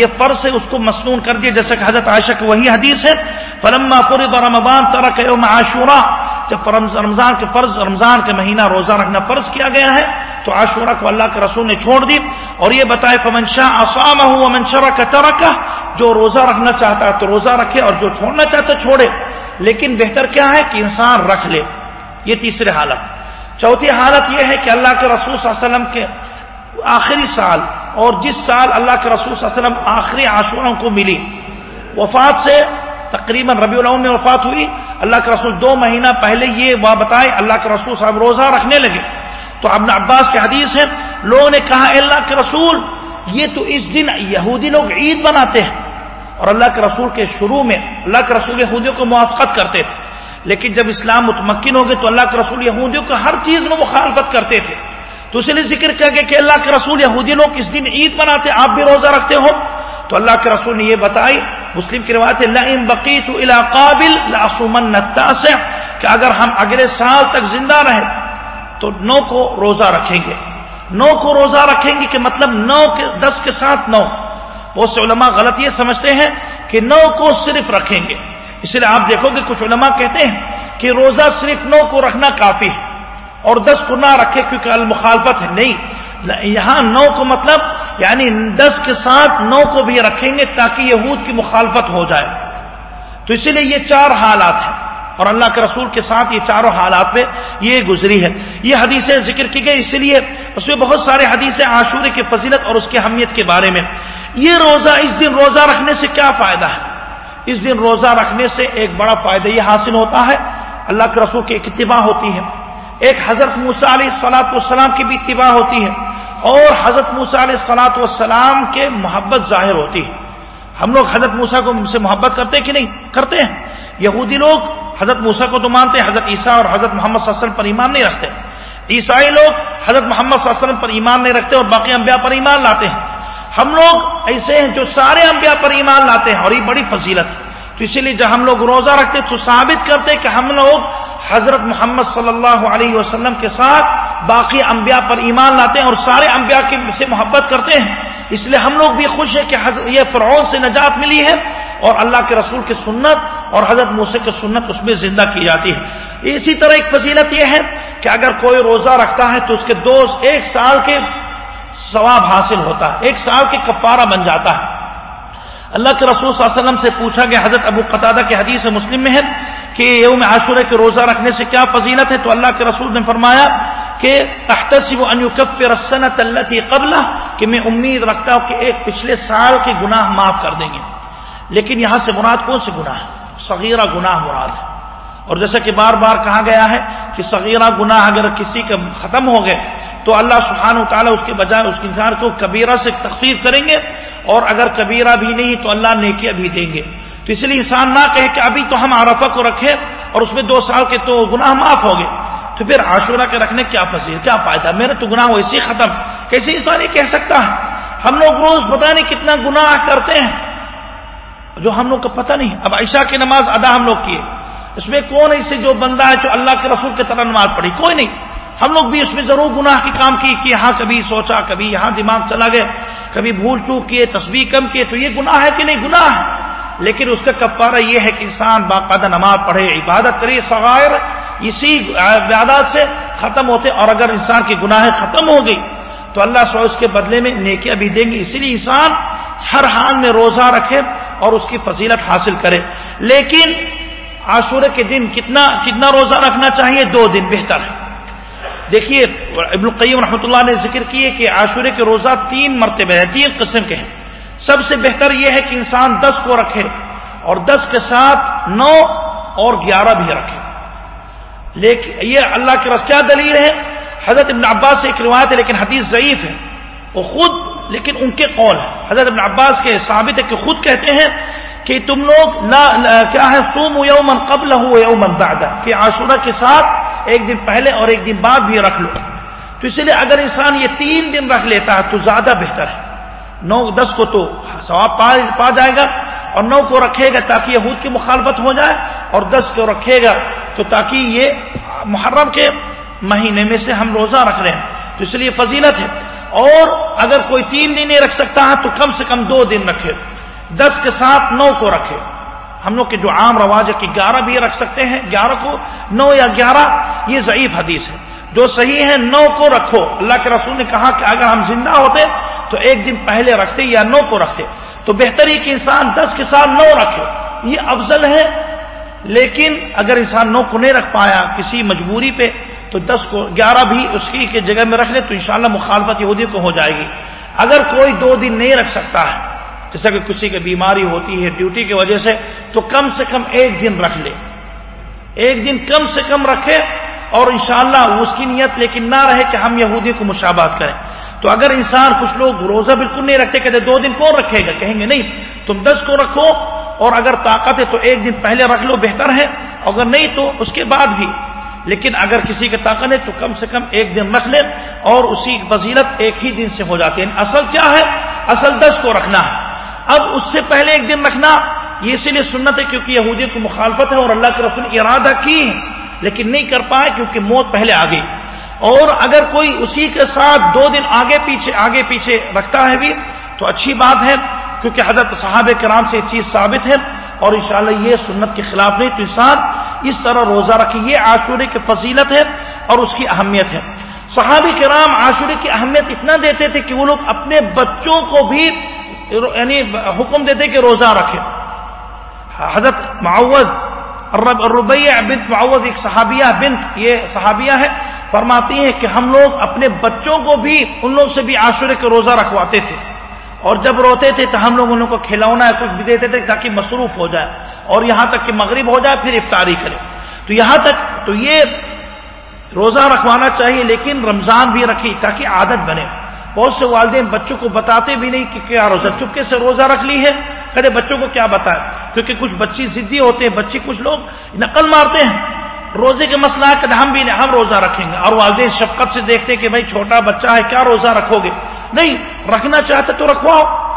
یہ فرض سے اس کو مصنون کر دیا، جیسے کہ حضرت عائشہ کی وہی حدیث ہے، فلما پوری رمضان ترک یوم عاشورہ۔ جب رمضان کے فرض، رمضان کے مہینہ روزہ رکھنا فرض کیا گیا ہے، تو عاشورہ کو اللہ کے رسول نے چھوڑ دی اور یہ بتائے پمن شاہ آسام ہوں منشرہ کا ترک جو روزہ رکھنا چاہتا ہے تو روزہ رکھے اور جو چھوڑنا چاہتا ہے چھوڑے۔ لیکن بہتر کیا ہے کہ انسان رکھ لے۔ یہ تیسری حالت۔ چوتھی حالت یہ ہے کہ اللہ کے رسول صلی اللہ علیہ وسلم کے آخری سال اور جس سال اللہ کے رسول صلی اللہ علیہ وسلم آخری عاشوروں کو ملی۔ وفات سے تقریباً ربیع الاول میں وفات ہوئی۔ اللہ کے رسول دو مہینہ پہلے یہ وہ بتائے، اللہ کے رسول صاحب روزہ رکھنے لگے۔ تو ابن عباس کے حدیث ہے لوگوں نے کہا، اے اللہ کے رسول، یہ تو اس دن یہودی لوگ عید بناتے ہیں۔ اور اللہ کے رسول کے شروع میں اللہ کے رسول یہودیوں کو موافقت کرتے تھے۔ لیکن جب اسلام متمکن ہو گئے تو اللہ کے رسول یہودیوں کو ہر چیز میں مخالفت کرتے تھے۔ تو اس لیے ذکر کیا گیا کہ اللہ کے رسول یہودی لوگ اس دن عید مناتے، آپ بھی روزہ رکھتے ہو۔ تو اللہ کے رسول نے یہ بتائی، مسلم کی روایت بقی قابل کہ اگر ہم اگلے سال تک زندہ رہیں تو نو کو روزہ رکھیں گے۔ نو کو روزہ رکھیں گے کہ مطلب نو کے، دس کے ساتھ نو۔ بہت سے علماء غلط یہ سمجھتے ہیں کہ نو کو صرف رکھیں گے۔ اس لیے آپ دیکھو گے کچھ علماء کہتے ہیں کہ روزہ صرف نو کو رکھنا کافی ہے اور دس کو نہ رکھے کیونکہ المخالفت ہے۔ نہیں، یہاں نو کو مطلب یعنی دس کے ساتھ نو کو بھی رکھیں گے تاکہ یہود کی مخالفت ہو جائے۔ تو اسی لیے یہ چار حالات ہیں۔ اور اللہ کے رسول کے ساتھ یہ چاروں حالات میں یہ گزری ہے۔ یہ حدیثیں ذکر کی گئی اسی لیے اس میں بہت سارے حدیثیں عاشورے کی فضیلت اور اس کی اہمیت کے بارے میں۔ یہ روزہ، اس دن روزہ رکھنے سے کیا فائدہ ہے؟ اس دن روزہ رکھنے سے ایک بڑا فائدہ یہ حاصل ہوتا ہے، اللہ کے رسول کی ایک اتباع ہوتی ہے۔ ایک حضرت موسا علیہ سلاط والسلام کی بھی اتباع ہوتی ہے۔ اور حضرت موسا علیہ سلاط والسلام کے محبت ظاہر ہوتی ہے۔ ہم لوگ حضرت موسا کو سے محبت کرتے کہ نہیں؟ کرتے ہیں۔ یہودی لوگ حضرت موسا کو تو مانتے حضرت عیسیٰ اور حضرت محمد صلی اللہ علیہ وسلم پر ایمان نہیں رکھتے۔ عیسائی لوگ حضرت محمد صلی اللہ علیہ وسلم پر ایمان نہیں رکھتے اور باقی انبیاء پر ایمان لاتے ہیں۔ ہم لوگ ایسے ہیں جو سارے انبیاء پر ایمان لاتے ہیں اور یہ بڑی فضیلت ہے۔ تو اسی لیے جب ہم لوگ روزہ رکھتے تو ثابت کرتے کہ ہم لوگ حضرت محمد صلی اللہ علیہ وسلم کے ساتھ باقی انبیاء پر ایمان لاتے ہیں اور سارے انبیاء کی سے محبت کرتے ہیں۔ اس لیے ہم لوگ بھی خوش ہیں کہ یہ فرعون سے نجات ملی ہے۔ اور اللہ کے رسول کی سنت اور حضرت موسی کی سنت اس میں زندہ کی جاتی ہے۔ اسی طرح ایک فضیلت یہ ہے کہ اگر کوئی روزہ رکھتا ہے تو اس کے دوست ایک سال کے ثواب حاصل ہوتا ہے، ایک سال کے کفارہ بن جاتا ہے۔ اللہ کے رسول صلی اللہ علیہ وسلم سے پوچھا گیا، حضرت ابو قطادہ کے حدیث مسلم میں ہے کہ یوم عاشورہ کے روزہ رکھنے سے کیا فضیلت ہے؟ تو اللہ کے رسول نے فرمایا کہ تحتسب ان يكفر السنه التي قبلہ، کہ میں امید رکھتا ہوں کہ ایک پچھلے سال کے گناہ معاف کر دیں گے۔ لیکن یہاں سے مراد کون سے گناہ صغیرہ گناہ مراد ہے۔ اور جیسا کہ بار بار کہا گیا ہے کہ صغیرہ گناہ اگر کسی کا ختم ہو گئے تو اللہ سبحانہ و تعالیٰ اس کے بجائے اس انسان کو کبیرہ سے تخفیف کریں گے اور اگر کبیرہ بھی نہیں تو اللہ نیکیاں بھی دیں گے۔ تو اس لیے انسان نہ کہے کہ ابھی تو ہم عرفہ کو رکھے اور اس میں دو سال کے تو گناہ معاف ہو گئے۔ تو پھر عاشورہ کے رکھنے کیا فصیل کیا فائدہ؟ میرے تو گناہ ویسے ختم۔ کیسے انسان یہ کہہ سکتا ہے؟ ہم لوگ روز پتہ نہیں کتنا گناہ کرتے ہیں۔ جو ہم لوگ کو پتہ نہیں۔ اب عائشہ کی نماز ادا ہم لوگ کیے۔ اس میں کون ایسے جو بندہ ہے جو اللہ کے رسول کی طرح نماز پڑھی؟ کوئی نہیں۔ ہم لوگ بھی اس میں ضرور گناہ کی کام کی، کہ یہاں کبھی سوچا، کبھی یہاں دماغ چلا گئے کبھی بھول چوک کیے، تصویر کم کیے، تو یہ گناہ ہے کہ نہیں؟ گناہ ہے۔ لیکن اس کا کفارہ یہ ہے کہ انسان باقاعدہ نماز پڑھے، عبادت کرے سغائر اسی عبادات سے ختم ہوتے، اور اگر انسان کی گناہیں ختم ہو گئی، تو اللہ سو اس کے بدلے میں نیکیاں بھی دیں گے۔ اسی لیے انسان ہر حال میں روزہ رکھے اور اس کی فضیلت حاصل کرے۔ لیکن عاشورے کے دن کتنا کتنا روزہ رکھنا چاہیے؟ دو دن بہتر ہے۔ دیکھیے، ابن القیم رحمۃ اللہ نے ذکر کیے کہ عاشورے کے روزہ تین مرتبہ ہیں، تین قسم کے ہیں۔ سب سے بہتر یہ ہے کہ انسان دس کو رکھے اور دس کے ساتھ نو اور گیارہ بھی رکھے۔ لیکن یہ اللہ کے رس کیا دلیل ہے؟ حضرت ابن عباس سے ایک روایت ہے، لیکن حدیث ضعیف ہے۔ وہ خود لیکن ان کے قول ہے حضرت ابن عباس کے ثابت ہے کہ خود کہتے ہیں کہ تم لوگ کیا ہے؟ سوم یومن قبل ہو یومن بعد کہ عاشورہ کے ساتھ ایک دن پہلے اور ایک دن بعد بھی رکھ لو۔ تو اس لیے اگر انسان یہ تین دن رکھ لیتا ہے تو زیادہ بہتر ہے۔ نو، دس کو تو ثواب پا جائے گا اور نو کو رکھے گا تاکہ یہود کی مخالفت ہو جائے اور دس کو رکھے گا تو تاکہ یہ محرم کے مہینے میں سے ہم روزہ رکھ رہے ہیں۔ تو اس لیے فضیلت ہے اور اگر کوئی تین دن نہیں رکھ سکتا ہے تو کم سے کم دو دن رکھے دس کے ساتھ نو کو رکھے ہم لوگ کے جو عام رواج ہے کہ گیارہ بھی رکھ سکتے ہیں، گیارہ کو نو یا گیارہ، یہ ضعیف حدیث ہے۔ جو صحیح ہے نو کو رکھو۔ اللہ کے رسول نے کہا کہ اگر ہم زندہ ہوتے تو ایک دن پہلے رکھتے یا نو کو رکھتے۔ تو بہتر ہی کہ انسان دس کے ساتھ نو رکھے۔ یہ افضل ہے، لیکن اگر انسان نو کو نہیں رکھ پایا کسی مجبوری پہ تو دس کو گیارہ بھی اس کی جگہ میں رکھ لے تو انشاءاللہ مخالفت یہودی کو ہو جائے گی۔ اگر کوئی دو دن نہیں رکھ سکتا ہے، جیسا کہ کسی کی بیماری ہوتی ہے، ڈیوٹی کی وجہ سے، تو کم سے کم ایک دن رکھ لے۔ ایک دن کم سے کم رکھے اور انشاءاللہ اس کی نیت لیکن نہ رہے کہ ہم یہودی کو مشابات کریں۔ تو اگر انسان کچھ لوگ روزہ بالکل نہیں رکھتے، کہتے دو دن کون رکھے گا؟ کہیں گے نہیں۔ تم دس کو رکھو اور اگر طاقت ہے تو ایک دن پہلے رکھ لو، بہتر ہے۔ اگر نہیں تو اس کے بعد بھی لیکن اگر کسی کی طاقت ہے تو کم سے کم ایک دن رکھ لے اور اسی فضیلت ایک ہی دن سے ہو جاتی ہے اصل کیا ہے؟ اصل دس کو رکھنا۔ ہے اب اس سے پہلے ایک دن رکھنا۔ یہ اسی لیے سنت ہے کیونکہ یہودی کو مخالفت ہے اور اللہ کے رسول ارادہ کی لیکن نہیں کر پائے کیونکہ موت پہلے آ گئی۔ اور اگر کوئی اسی کے ساتھ دو دن آگے پیچھے آگے پیچھے رکھتا ہے بھی، تو اچھی بات ہے کیونکہ حضرت صحابہ کرام سے یہ چیز ثابت ہے۔ اور انشاءاللہ یہ سنت کے خلاف نہیں، تو انسان اس طرح روزہ رکھے، یہ عاشورے کی فضیلت ہے اور اس کی اہمیت ہے۔ صحابی کرام عاشورے کی اہمیت اتنا دیتے تھے کہ وہ لوگ اپنے بچوں کو بھی یعنی حکم دیتے کہ روزہ رکھے۔ حضرت معوض ربیہ بنت معوض ایک صحابیہ بنت، یہ صحابیہ ہے فرماتی ہیں کہ ہم لوگ اپنے بچوں کو بھی ان لوگ سے بھی عاشورے کے روزہ رکھواتے تھے۔ اور جب روتے تھے تو ہم لوگ ان کو کھلونا کچھ بھی دیتے تھے تاکہ مصروف ہو جائے۔ اور یہاں تک کہ مغرب ہو جائے، پھر افطاری کرے۔ تو یہاں تک، تو یہ روزہ رکھوانا چاہیے، لیکن رمضان بھی رکھی تاکہ عادت بنے۔ بہت سے والدین بچوں کو بتاتے بھی نہیں کہ کیا روزہ، چپکے سے روزہ رکھ لی ہے۔ کہتے بچوں کو کیا بتائے؟ کیونکہ کچھ بچی ضدی ہوتے ہیں بچے کچھ لوگ نقل مارتے ہیں۔ روزے کے مسئلہ ہے کہ ہم بھی ہم روزہ رکھیں گے۔ اور والدین شفقت سے دیکھتے ہیں کہ بھائی چھوٹا بچہ ہے، کیا روزہ رکھو گے؟ نہیں، رکھنا چاہتے تو رکھواؤ۔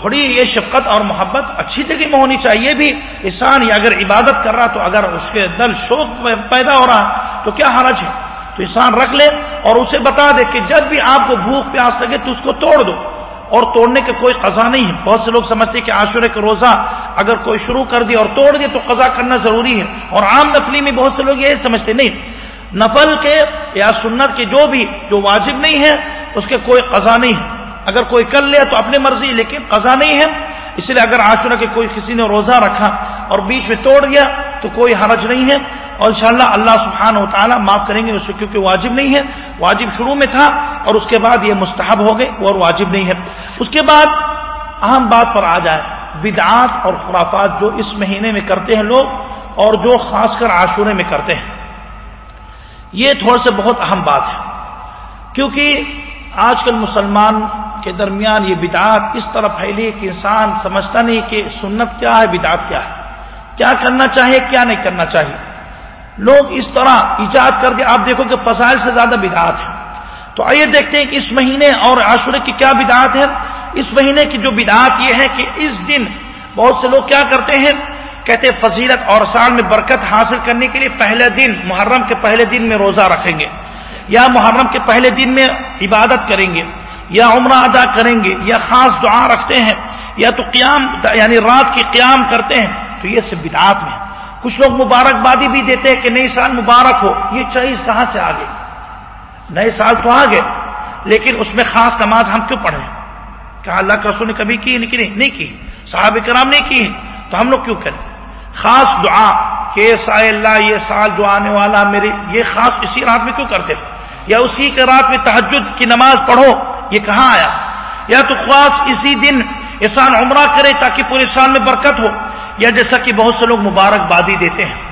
تھوڑی یہ شفقت اور محبت اچھی جگہ میں ہونی چاہیے بھی۔ انسان یا اگر عبادت کر رہا تو اگر اس کے دل شوق پیدا ہو رہا تو کیا حرج ہے؟ تو انسان رکھ لے اور اسے بتا دے کہ جب بھی آپ کو بھوک پیاس لگے تو اس کو توڑ دو۔ اور توڑنے کا کوئی قضا نہیں ہے۔ بہت سے لوگ سمجھتے کہ عاشورے کا روزہ اگر کوئی شروع کر دیا اور توڑ دیا تو قضا کرنا ضروری ہے۔ اور عام نفلی میں بہت سے لوگ یہ سمجھتے نہیں نفل کے یا سنت کے جو بھی جو واجب نہیں ہے، اس کے کوئی قضا نہیں ہے۔ اگر کوئی کر لیا تو اپنی مرضی، لیکن قضا نہیں ہے۔ اس لیے اگر عاشورہ کے کوئی کسی نے روزہ رکھا اور بیچ میں توڑ دیا تو کوئی حرج نہیں ہے۔ اور انشاءاللہ اللہ سبحانہ و تعالیٰ معاف کریں گے اسے کیونکہ واجب نہیں ہے۔ واجب شروع میں تھا اور اس کے بعد یہ مستحب ہو گئے اور واجب نہیں ہے۔ اس کے بعد اہم بات پر آ جائے، بدعات اور خرافات جو اس مہینے میں کرتے ہیں لوگ اور جو خاص کر عاشورے میں کرتے ہیں۔ یہ تھوڑا سے بہت اہم بات ہے۔ کیونکہ آج کل مسلمان کے درمیان یہ بدعات اس طرح پھیلی کہ انسان سمجھتا نہیں کہ سنت کیا ہے، بدعات کیا ہے۔ کیا کرنا چاہیے، کیا نہیں کرنا چاہیے۔ لوگ اس طرح ایجاد کر کے آپ دیکھو کہ فضائل سے زیادہ بدعات ہے تو آئیے دیکھتے ہیں کہ اس مہینے اور عاشورے کی کیا بدعات ہے اس مہینے کی جو بدعات یہ ہے کہ اس دن بہت سے لوگ کیا کرتے ہیں کہتے فضیلت اور سال میں برکت حاصل کرنے کے لیے پہلے دن، محرم کے پہلے دن میں روزہ رکھیں گے، یا محرم کے پہلے دن میں عبادت کریں گے، یا عمرہ ادا کریں گے، یا خاص دعا رکھتے ہیں، یا تو قیام یعنی رات کی قیام کرتے ہیں، تو یہ سب بدعات میں کچھ لوگ مبارکبادی بھی دیتے ہیں کہ نئی سال مبارک ہو، یہ چیز کہاں سے آ گئی نئے سال تو آ گئے لیکن اس میں خاص نماز ہم کیوں پڑھیں؟ کہا اللہ کا رسول نے کبھی کی نہیں نہیں کی صاحب کرام نے کی، تو ہم لوگ کیوں کریں؟ خاص دعا کہ سا اللہ، یہ سال جو آنے والا میرے یہ خاص اسی رات میں کیوں کرتے یا اسی کے رات میں تحجد کی نماز پڑھو؟ یہ کہاں آیا؟ یا تو خاص اسی دن احسان عمرہ کرے تاکہ پورے سال میں برکت ہو؟ یا جیسا کہ بہت سے لوگ مبارکبادی دیتے ہیں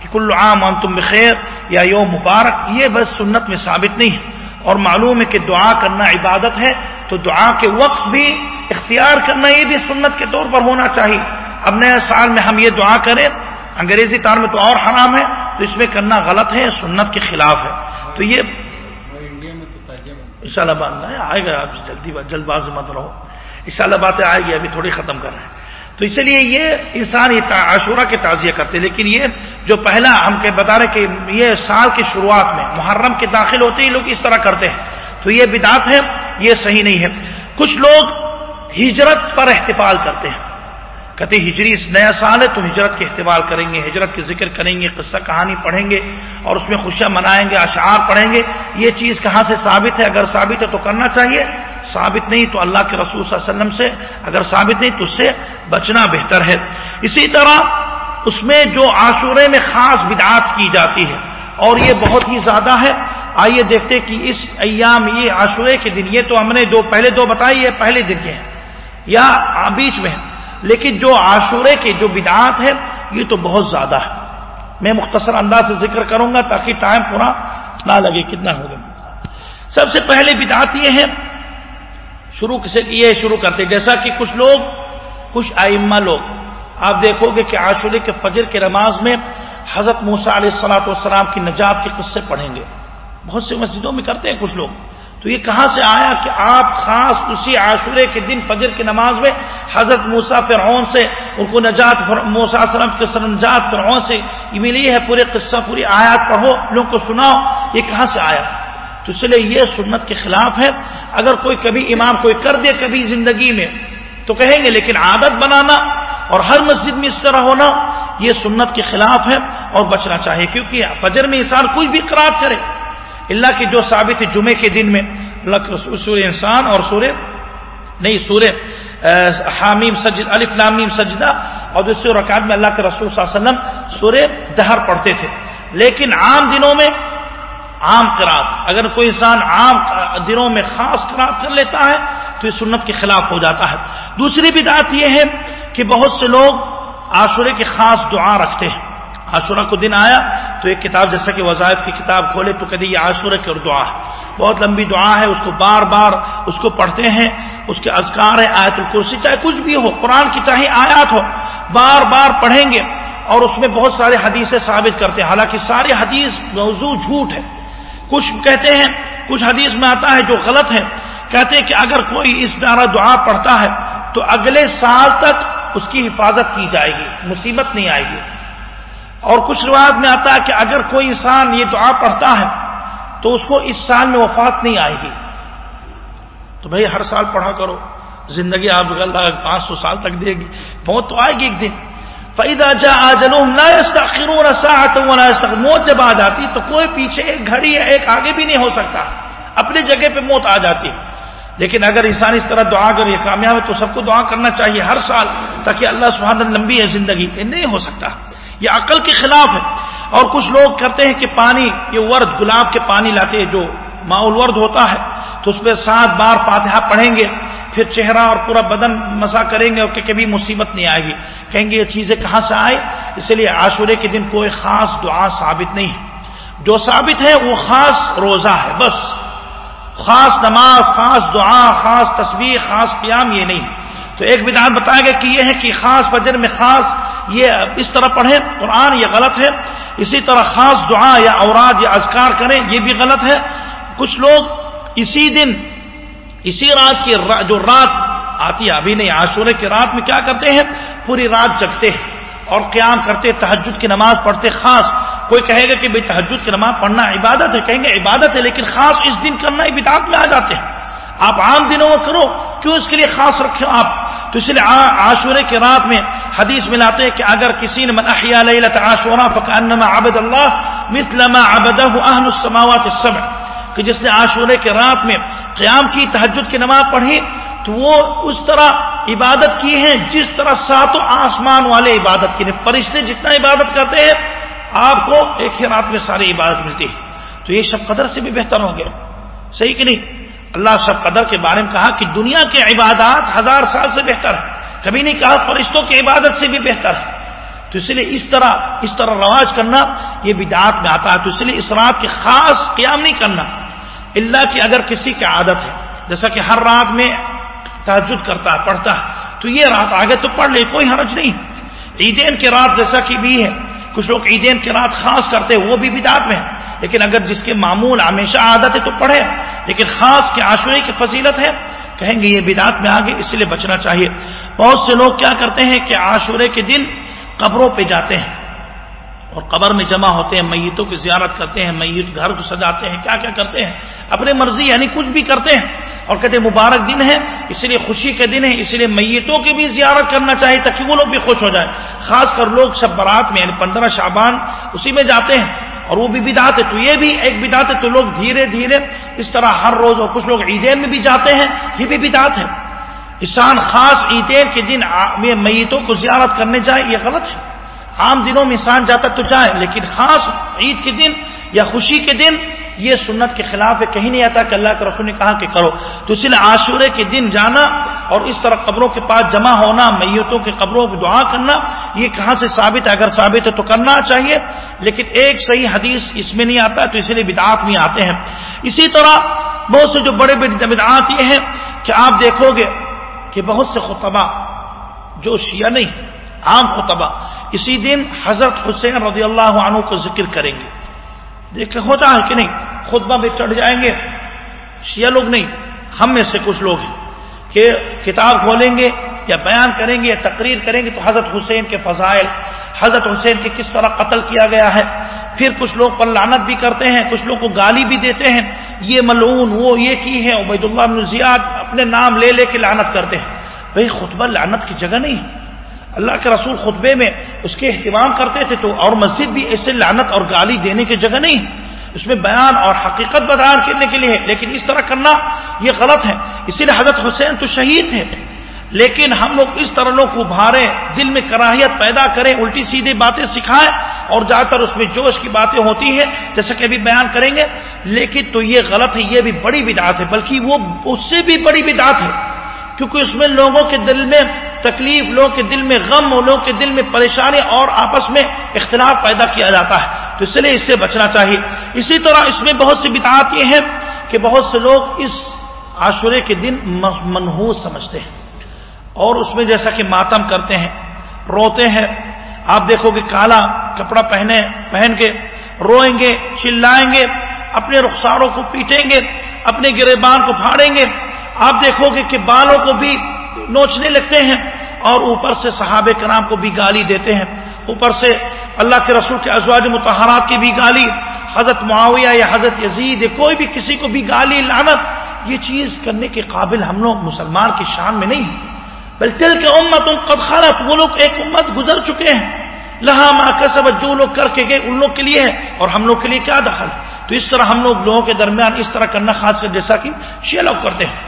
کہ کل عام تم بخیر، یا یوم مبارک، یہ بس سنت میں ثابت نہیں ہے۔ اور معلوم ہے کہ دعا کرنا عبادت ہے، تو دعا کے وقت بھی اختیار کرنا یہ بھی سنت کے طور پر ہونا چاہیے۔ اب نئے سال میں ہم یہ دعا کریں، انگریزی تار میں تو اور حرام ہے، تو اس میں کرنا غلط ہے، سنت کے خلاف ہے۔ تو یہ ان شاء اللہ بات آئے گا آپ جلدی جلد باز مت رہو۔ ان شاء اللہ باتیں آئے گی، ابھی تھوڑی ختم کر رہے ہیں۔ تو اس لیے یہ انسان یہ عاشورہ کے تعزیہ کرتے لیکن یہ جو پہلا ہم کے بتا رہے کہ یہ سال کی شروعات میں محرم کے داخل ہوتے ہی لوگ اس طرح کرتے ہیں۔ تو یہ بدعت ہے، یہ صحیح نہیں ہے۔ کچھ لوگ ہجرت پر احتفال کرتے ہیں۔ کہتے ہجری اس نیا سال ہے، تو ہجرت کے احتمال کریں گے، ہجرت کے ذکر کریں گے، قصہ کہانی پڑھیں گے، اور اس میں خوشیاں منائیں گے، اشعار پڑھیں گے۔ یہ چیز کہاں سے ثابت ہے؟ اگر ثابت ہے تو کرنا چاہیے۔ ثابت نہیں تو اللہ کے رسول صلی اللہ علیہ وسلم سے، اگر ثابت نہیں تو اس سے بچنا بہتر ہے۔ اسی طرح اس میں جو عاشورے میں خاص بدعات کی جاتی ہے، اور یہ بہت ہی زیادہ ہے۔ آئیے دیکھتے کہ اس ایام یہ عاشورے کے دن، یہ تو ہم نے دو، پہلے دو بتائی یہ پہلے دن کے ہیں، یا بیچ میں لیکن جو عاشورے کے جو بدعات ہے یہ تو بہت زیادہ ہے میں مختصر انداز سے ذکر کروں گا تاکہ ٹائم پورا نہ لگے، کتنا ہوگا سب سے پہلے بدعات یہ ہے شروع سے یہ شروع کرتے جیسا کہ کچھ لوگ، کچھ آئمہ لوگ، آپ دیکھو گے کہ عاشورے کے فجر کے نماز میں حضرت موسا علیہ السلاۃ والسلام کی نجات کے قصے پڑھیں گے۔ بہت سے مسجدوں میں کرتے ہیں کچھ لوگ۔ تو یہ کہاں سے آیا کہ آپ خاص اسی عاشورے کے دن فجر کی نماز میں حضرت موسا فرعون سے ان کو نجات موسا سلم کے نجات فرعون سے ملی ہے، پورے قصہ، پوری آیات پڑھو، لوگوں کو سناؤ، یہ کہاں سے آیا؟ تو اس لیے یہ سنت کے خلاف ہے۔ اگر کوئی کبھی امام کوئی کر دے کبھی زندگی میں، تو کہیں گے لیکن عادت بنانا اور ہر مسجد میں اس طرح ہونا، یہ سنت کے خلاف ہے اور بچنا چاہیے۔ کیونکہ فجر میں انسان کوئی بھی قرار کرے اللہ کی جو ثابت ہے جمعے کے دن میں، اللہ رسول انسان اور سورہ، نہیں، سورہ حامیم سجد الف نامیم سجدہ، اور دوسرے رکعت میں اللہ کے رسول صلی اللہ علیہ وسلم سورہ دہر پڑھتے تھے۔ لیکن عام دنوں میں عام قرآن، اگر کوئی انسان عام دنوں میں خاص قرآن کر لیتا ہے تو یہ سنت کے خلاف ہو جاتا ہے۔ دوسری بھی یہ ہے کہ بہت سے لوگ عاشورے کی خاص دعا رکھتے ہیں۔ عاشورہ کو دن آیا تو ایک کتاب جیسا کہ وظائف کی کتاب کھولے تو کہتے یہ عاشورے کی دعا ہے۔ بہت لمبی دعا ہے، اس کو بار بار اس کو پڑھتے ہیں۔ اس کے اذکار ہے آیت الکرسی، چاہے کچھ بھی ہو، قرآن کی چاہے آیات ہو، بار بار پڑھیں گے۔ اور اس میں بہت سارے حدیثیں ثابت کرتے ہیں۔ حالانکہ سارے حدیث موضوع جھوٹ ہے۔ کچھ کہتے ہیں، کچھ حدیث میں آتا ہے جو غلط ہے۔ کہتے ہیں کہ اگر کوئی اس دارہ دعا پڑھتا ہے تو اگلے سال تک اس کی حفاظت کی جائے گی، مصیبت نہیں آئے گی۔ اور کچھ روایت میں آتا ہے کہ اگر کوئی انسان یہ دعا پڑھتا ہے تو اس کو اس سال میں وفات نہیں آئے گی۔ تو بھائی ہر سال پڑھا کرو۔ زندگی آپ اللہ پانچ سو سال تک دے گی۔ بہت تو آئے گی ایک دن۔ فیدا جا موت جب آ جاتی تو کوئی پیچھے ایک گھڑی ہے ایک آگے بھی نہیں ہو سکتا۔ اپنی جگہ پہ موت آ جاتی۔ لیکن اگر انسان اس طرح دعا کر یہ کامیاب ہے، تو سب کو دعا کرنا چاہیے ہر سال، تاکہ اللہ سبحانہ لمبی ہے زندگی یہ نہیں ہو سکتا۔ یہ عقل کے خلاف ہے۔ اور کچھ لوگ کرتے ہیں کہ پانی، یہ ورد، گلاب کے پانی لاتے ہیں جو ماحول ورد ہوتا ہے۔ تو اس پہ سات بار فاتحہ پڑھیں گے، پھر چہرہ اور پورا بدن مسا کریں گے اور کہ کبھی مصیبت نہیں آئے گی۔ کہیں گے یہ چیزیں کہاں سے آئے؟ اس لیے عاشورے کے دن کوئی خاص دعا ثابت نہیں ہے۔ جو ثابت ہے وہ خاص روزہ ہے، بس۔ خاص نماز، خاص دعا، خاص تصویر خاص قیام یہ نہیں تو ایک بدعت بتایا گیا کہ یہ ہے کہ خاص فجر میں خاص یہ اس طرح پڑھیں، قرآن یہ غلط ہے، اسی طرح خاص دعا یا اوراد یا اذکار کریں، یہ بھی غلط ہے۔ کچھ لوگ اسی دن، اسی رات کی جو رات آتی ہے، ابھی نہیں عاشورے کی رات میں کیا کرتے ہیں؟ پوری رات جگتے ہیں اور قیام کرتے تحجد کی نماز پڑھتے خاص، کوئی کہے گا کہ بھائی تحجد کی نماز پڑھنا عبادت ہے، کہیں گے عبادت ہے، لیکن خاص اس دن کرنا بدعت میں آ جاتے ہیں۔ آپ عام دنوں میں کرو، کیوں اس کے لیے خاص رکھے آپ؟ تو اس لیے عاشورے کی رات میں حدیث ملاتے ہیں کہ اگر کسی نے عاشورہ فکانما عبد اللہ مثل ما عبده اهل السماوات السبع کہ جس نے عاشورے کے رات میں قیام کی تحجد کی نماز پڑھی تو وہ اس طرح عبادت کی ہے جس طرح ساتوں آسمان والے عبادت کی فرشتے جتنا عبادت کرتے ہیں، آپ کو ایک ہی رات میں ساری عبادت ملتی ہے۔ تو یہ شب قدر سے بھی بہتر ہوں گے۔ صحیح کہ نہیں؟ اللہ شب قدر کے بارے میں کہا کہ دنیا کے عبادات ہزار سال سے بہتر ہے کبھی نہیں کہا فرشتوں کی عبادت سے بھی بہتر ہے تو اس لیے اس طرح اس طرح رواج کرنا یہ بدعات میں آتا ہے۔ تو اس لیے اس رات کے خاص قیام نہیں کرنا۔ اللہ کی اگر کسی کی عادت ہے، جیسا کہ ہر رات میں تحجد کرتا ہے، پڑھتا ہے، تو یہ رات آگے تو پڑھ لے، کوئی حرج نہیں۔ عیدین کی رات جیسا کہ بھی ہے، کچھ لوگ عیدین کی رات خاص کرتے وہ بھی بدعت میں ہے لیکن اگر جس کے معمول ہمیشہ عادت ہے تو پڑھے، لیکن خاص کے عاشورے کی فضیلت ہے، کہیں گے یہ بدعت میں آگے اس لیے بچنا چاہیے۔ بہت سے لوگ کیا کرتے ہیں کہ عاشورے کے دن قبروں پہ جاتے ہیں اور قبر میں جمع ہوتے ہیں، میتوں کی زیارت کرتے ہیں، میت گھر کو سجاتے ہیں، کیا کیا کرتے ہیں؟ اپنے مرضی یعنی کچھ بھی کرتے ہیں اور کہتے ہیں مبارک دن ہے، اس لیے خوشی کے دن ہے، اس لیے میتوں کی بھی زیارت کرنا چاہیے تاکہ وہ لوگ بھی خوش ہو جائیں۔ خاص کر لوگ شب برات میں یعنی پندرہ شعبان، اسی میں جاتے ہیں۔ اور وہ بھی بدعت ہے تو یہ بھی ایک بدعت ہے تو لوگ دھیرے دھیرے اس طرح ہر روز اور کچھ لوگ عیدین میں بھی جاتے ہیں، یہ بھی بدعت ہے۔ انسان خاص عیدین کے دن میتوں کو زیارت کرنے جائے، یہ غلط ہے۔ عام دنوں میں انسان جاتا تو جائے، لیکن خاص عید کے دن یا خوشی کے دن یہ سنت کے خلاف ہے، کہیں نہیں آتا کہ اللہ کے رسول نے کہا کہ کرو۔ تو اس لیے عاشورے کے دن جانا اور اس طرح قبروں کے پاس جمع ہونا، میتوں کے قبروں کو دعا کرنا، یہ کہاں سے ثابت ہے؟ اگر ثابت ہے تو کرنا چاہیے، لیکن ایک صحیح حدیث اس میں نہیں آتا، تو اس لیے بدعات میں آتے ہیں۔ اسی طرح بہت سے جو بڑے بڑے بدعات یہ ہیں کہ آپ دیکھو گے کہ بہت سے خطبہ جو شیعہ نہیں، عام خطبہ اسی دن حضرت حسین رضی اللہ عنہ کو ذکر کریں گے۔ دیکھ ہوتا ہے کہ نہیں؟ خطبہ میں چڑھ جائیں گے۔ شیعہ لوگ نہیں، ہم میں سے کچھ لوگ ہیں۔ کہ کتاب کھولیں گے یا بیان کریں گے یا تقریر کریں گے تو حضرت حسین کے فضائل، حضرت حسین کے کس طرح قتل کیا گیا ہے۔ پھر کچھ لوگ پر لانت بھی کرتے ہیں، کچھ لوگ کو گالی بھی دیتے ہیں۔ یہ ملعون، وہ، یہ کی ہے عبید اللہ زیاد اپنے نام لے لے کے لانت کرتے ہیں۔ بھائی، خطبہ لانت کی جگہ نہیں اللہ کے رسول خطبے میں اس کے اہتمام کرتے تھے تو اور مسجد بھی ایسے لانت اور گالی دینے کی جگہ نہیں اس میں بیان اور حقیقت بیان کرنے کے لیے ہے، لیکن اس طرح کرنا یہ غلط ہے۔ اسی لیے حضرت حسین تو شہید تھے لیکن ہم لوگ اس طرح لوگ کو ابھارے دل میں کراہیت پیدا کریں، الٹی سیدھی باتیں سکھائیں اور زیادہ تر اس میں جوش کی باتیں ہوتی ہیں، جیسا کہ ابھی بیان کریں گے۔ لیکن تو یہ غلط ہے، یہ بھی بڑی بدعت ہے، بلکہ وہ اس سے بھی بڑی بدعت ہے۔ کیونکہ اس میں لوگوں کے دل میں تکلیف لوگوں کے دل میں غم اور لوگوں کے دل میں پریشانی اور آپس میں اختلاف پیدا کیا جاتا ہے۔ تو اس لیے اس سے بچنا چاہیے۔ اسی طرح اس میں بہت سی بدعات یہ ہیں کہ بہت سے لوگ اس عاشورے کے دن منحوس سمجھتے ہیں۔ اور اس میں جیسا کہ ماتم کرتے ہیں، روتے ہیں۔ آپ دیکھو گے کالا کپڑا پہنے، پہن کے روئیں گے، چلائیں گے، اپنے رخساروں کو پیٹیں گے، اپنے گریبان کو پھاڑیں گے۔ آپ دیکھو گے کہ بالوں کو بھی نوچنے لگتے ہیں اور اوپر سے صحاب کرام کو بھی گالی دیتے ہیں۔ اوپر سے اللہ کے رسول کے ازواج متحرات کی بھی گالی، حضرت معاویہ یا حضرت یزید یا کوئی بھی کسی کو بھی گالی لانت یہ چیز کرنے کے قابل ہم لوگ مسلمان کی شان میں نہیں بل تل کے امت قد خالت وہ لوگ ایک امت گزر چکے ہیں۔ لہا ماں جو لوگ کر کے گئے ان لوگ کے لیے ہے اور ہم لوگ کے لیے کیا دخل؟ تو اس طرح ہم لوگ لوگوں کے درمیان اس طرح کرنا خاص کر جیسا کہ شیئر لوگ کرتے ہیں۔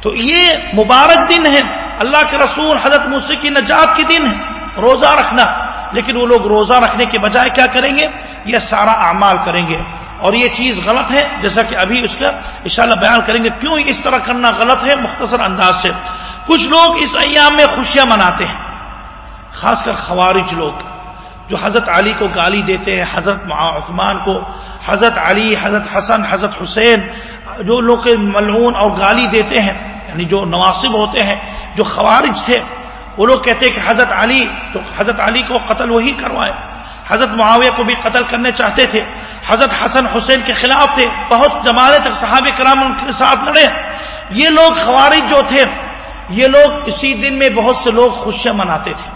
تو یہ مبارک دن ہے۔ اللہ کے رسول، حضرت موسی کی نجات کی دن ہے۔ روزہ رکھنا۔ لیکن وہ لوگ روزہ رکھنے کے بجائے کیا کریں گے؟ یہ سارا اعمال کریں گے۔ اور یہ چیز غلط ہے، جیسا کہ ابھی اس کا انشاءاللہ بیان کریں گے کیوں اس طرح کرنا غلط ہے مختصر انداز سے۔ کچھ لوگ اس ایام میں خوشیاں مناتے ہیں، خاص کر خوارج لوگ۔ جو حضرت علی کو گالی دیتے ہیں، حضرت عثمان کو، حضرت علی، حضرت حسن، حضرت حسین، جو لوگ ملعون اور گالی دیتے ہیں۔ یعنی جو نواسب ہوتے ہیں، جو خوارج تھے، وہ لوگ کہتے ہیں کہ حضرت علی، تو حضرت علی کو قتل وہی کروائے۔ حضرت معاویہ کو بھی قتل کرنے چاہتے تھے۔ حضرت حسن حسین کے خلاف تھے۔ بہت زمانے تک صحابہ کرام ان کے ساتھ لڑے۔ یہ لوگ خوارج جو تھے، یہ لوگ اسی دن میں بہت سے لوگ خوشیاں مناتے تھے۔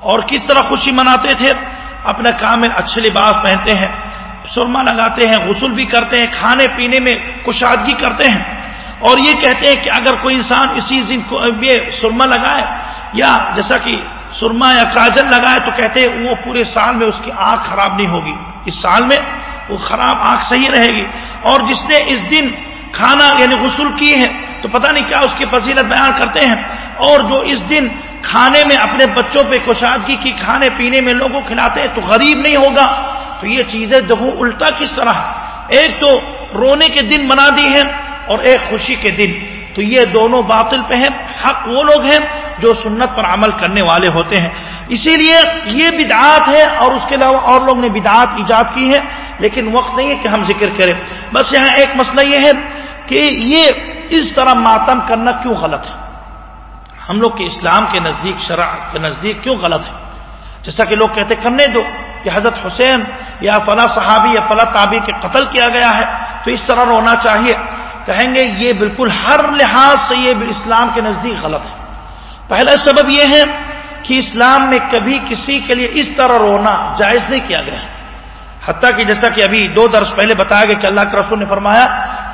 اور کس طرح خوشی مناتے تھے؟ اپنے کام میں اچھے لباس پہنتے ہیں، سرما لگاتے ہیں، غسل بھی کرتے ہیں، کھانے پینے میں کشادگی کرتے ہیں۔ اور یہ کہتے ہیں کہ اگر کوئی انسان اسی دن یہ سرما لگائے یا جیسا کہ سرما یا کاجل لگائے تو کہتے ہیں وہ پورے سال میں اس کی آنکھ خراب نہیں ہوگی۔ اس سال میں وہ خراب آنکھ صحیح رہے گی۔ اور جس نے اس دن کھانا یعنی غسل کی ہے تو پتہ نہیں کیا اس کی فضیلت بیان کرتے ہیں۔ اور جو اس دن کھانے میں اپنے بچوں پہ کشادگی کی کھانے پینے میں لوگوں کھلاتے ہیں تو غریب نہیں ہوگا۔ تو یہ چیزیں دیکھو، الٹا کس طرح ایک تو رونے کے دن بنا دی ہیں۔ اور ایک خوشی کے دن۔ تو یہ دونوں باطل پہ ہیں، حق وہ لوگ ہیں جو سنت پر عمل کرنے والے ہوتے ہیں۔ اسی لیے یہ بدعات ہے اور اس کے علاوہ اور لوگ نے بدعات ایجاد کی ہے لیکن وقت نہیں ہے کہ ہم ذکر کریں۔ بس یہاں ایک مسئلہ یہ ہے کہ یہ اس طرح ماتم کرنا کیوں غلط ہے؟ ہم لوگ کے اسلام کے نزدیک، شرع کے نزدیک کیوں غلط ہے؟ جیسا کہ لوگ کہتے کرنے دو کہ حضرت حسین یا فلاں صحابی یا فلاں تابی کے قتل کیا گیا ہے، تو اس طرح رونا چاہیے۔ کہیں گے یہ بالکل ہر لحاظ سے یہ اسلام کے نزدیک غلط ہے۔ پہلا سبب یہ ہے کہ اسلام میں کبھی کسی کے لیے اس طرح رونا جائز نہیں کیا گیا۔ حتیٰ کہ جیسا کہ ابھی دو درس پہلے بتایا گیا کہ اللہ کے رسول نے فرمایا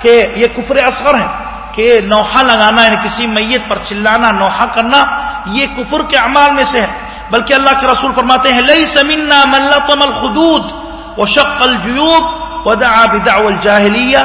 کہ یہ کفر اصغر ہے کہ نوحہ لگانا یعنی کسی میت پر چلانا، نوحہ کرنا، یہ کفر کے اعمال میں سے ہے۔ بلکہ اللہ کے رسول فرماتے ہیں لئی سمینا ملتم الخدود و شق الجیوب ودع بدعو الجاہلیہ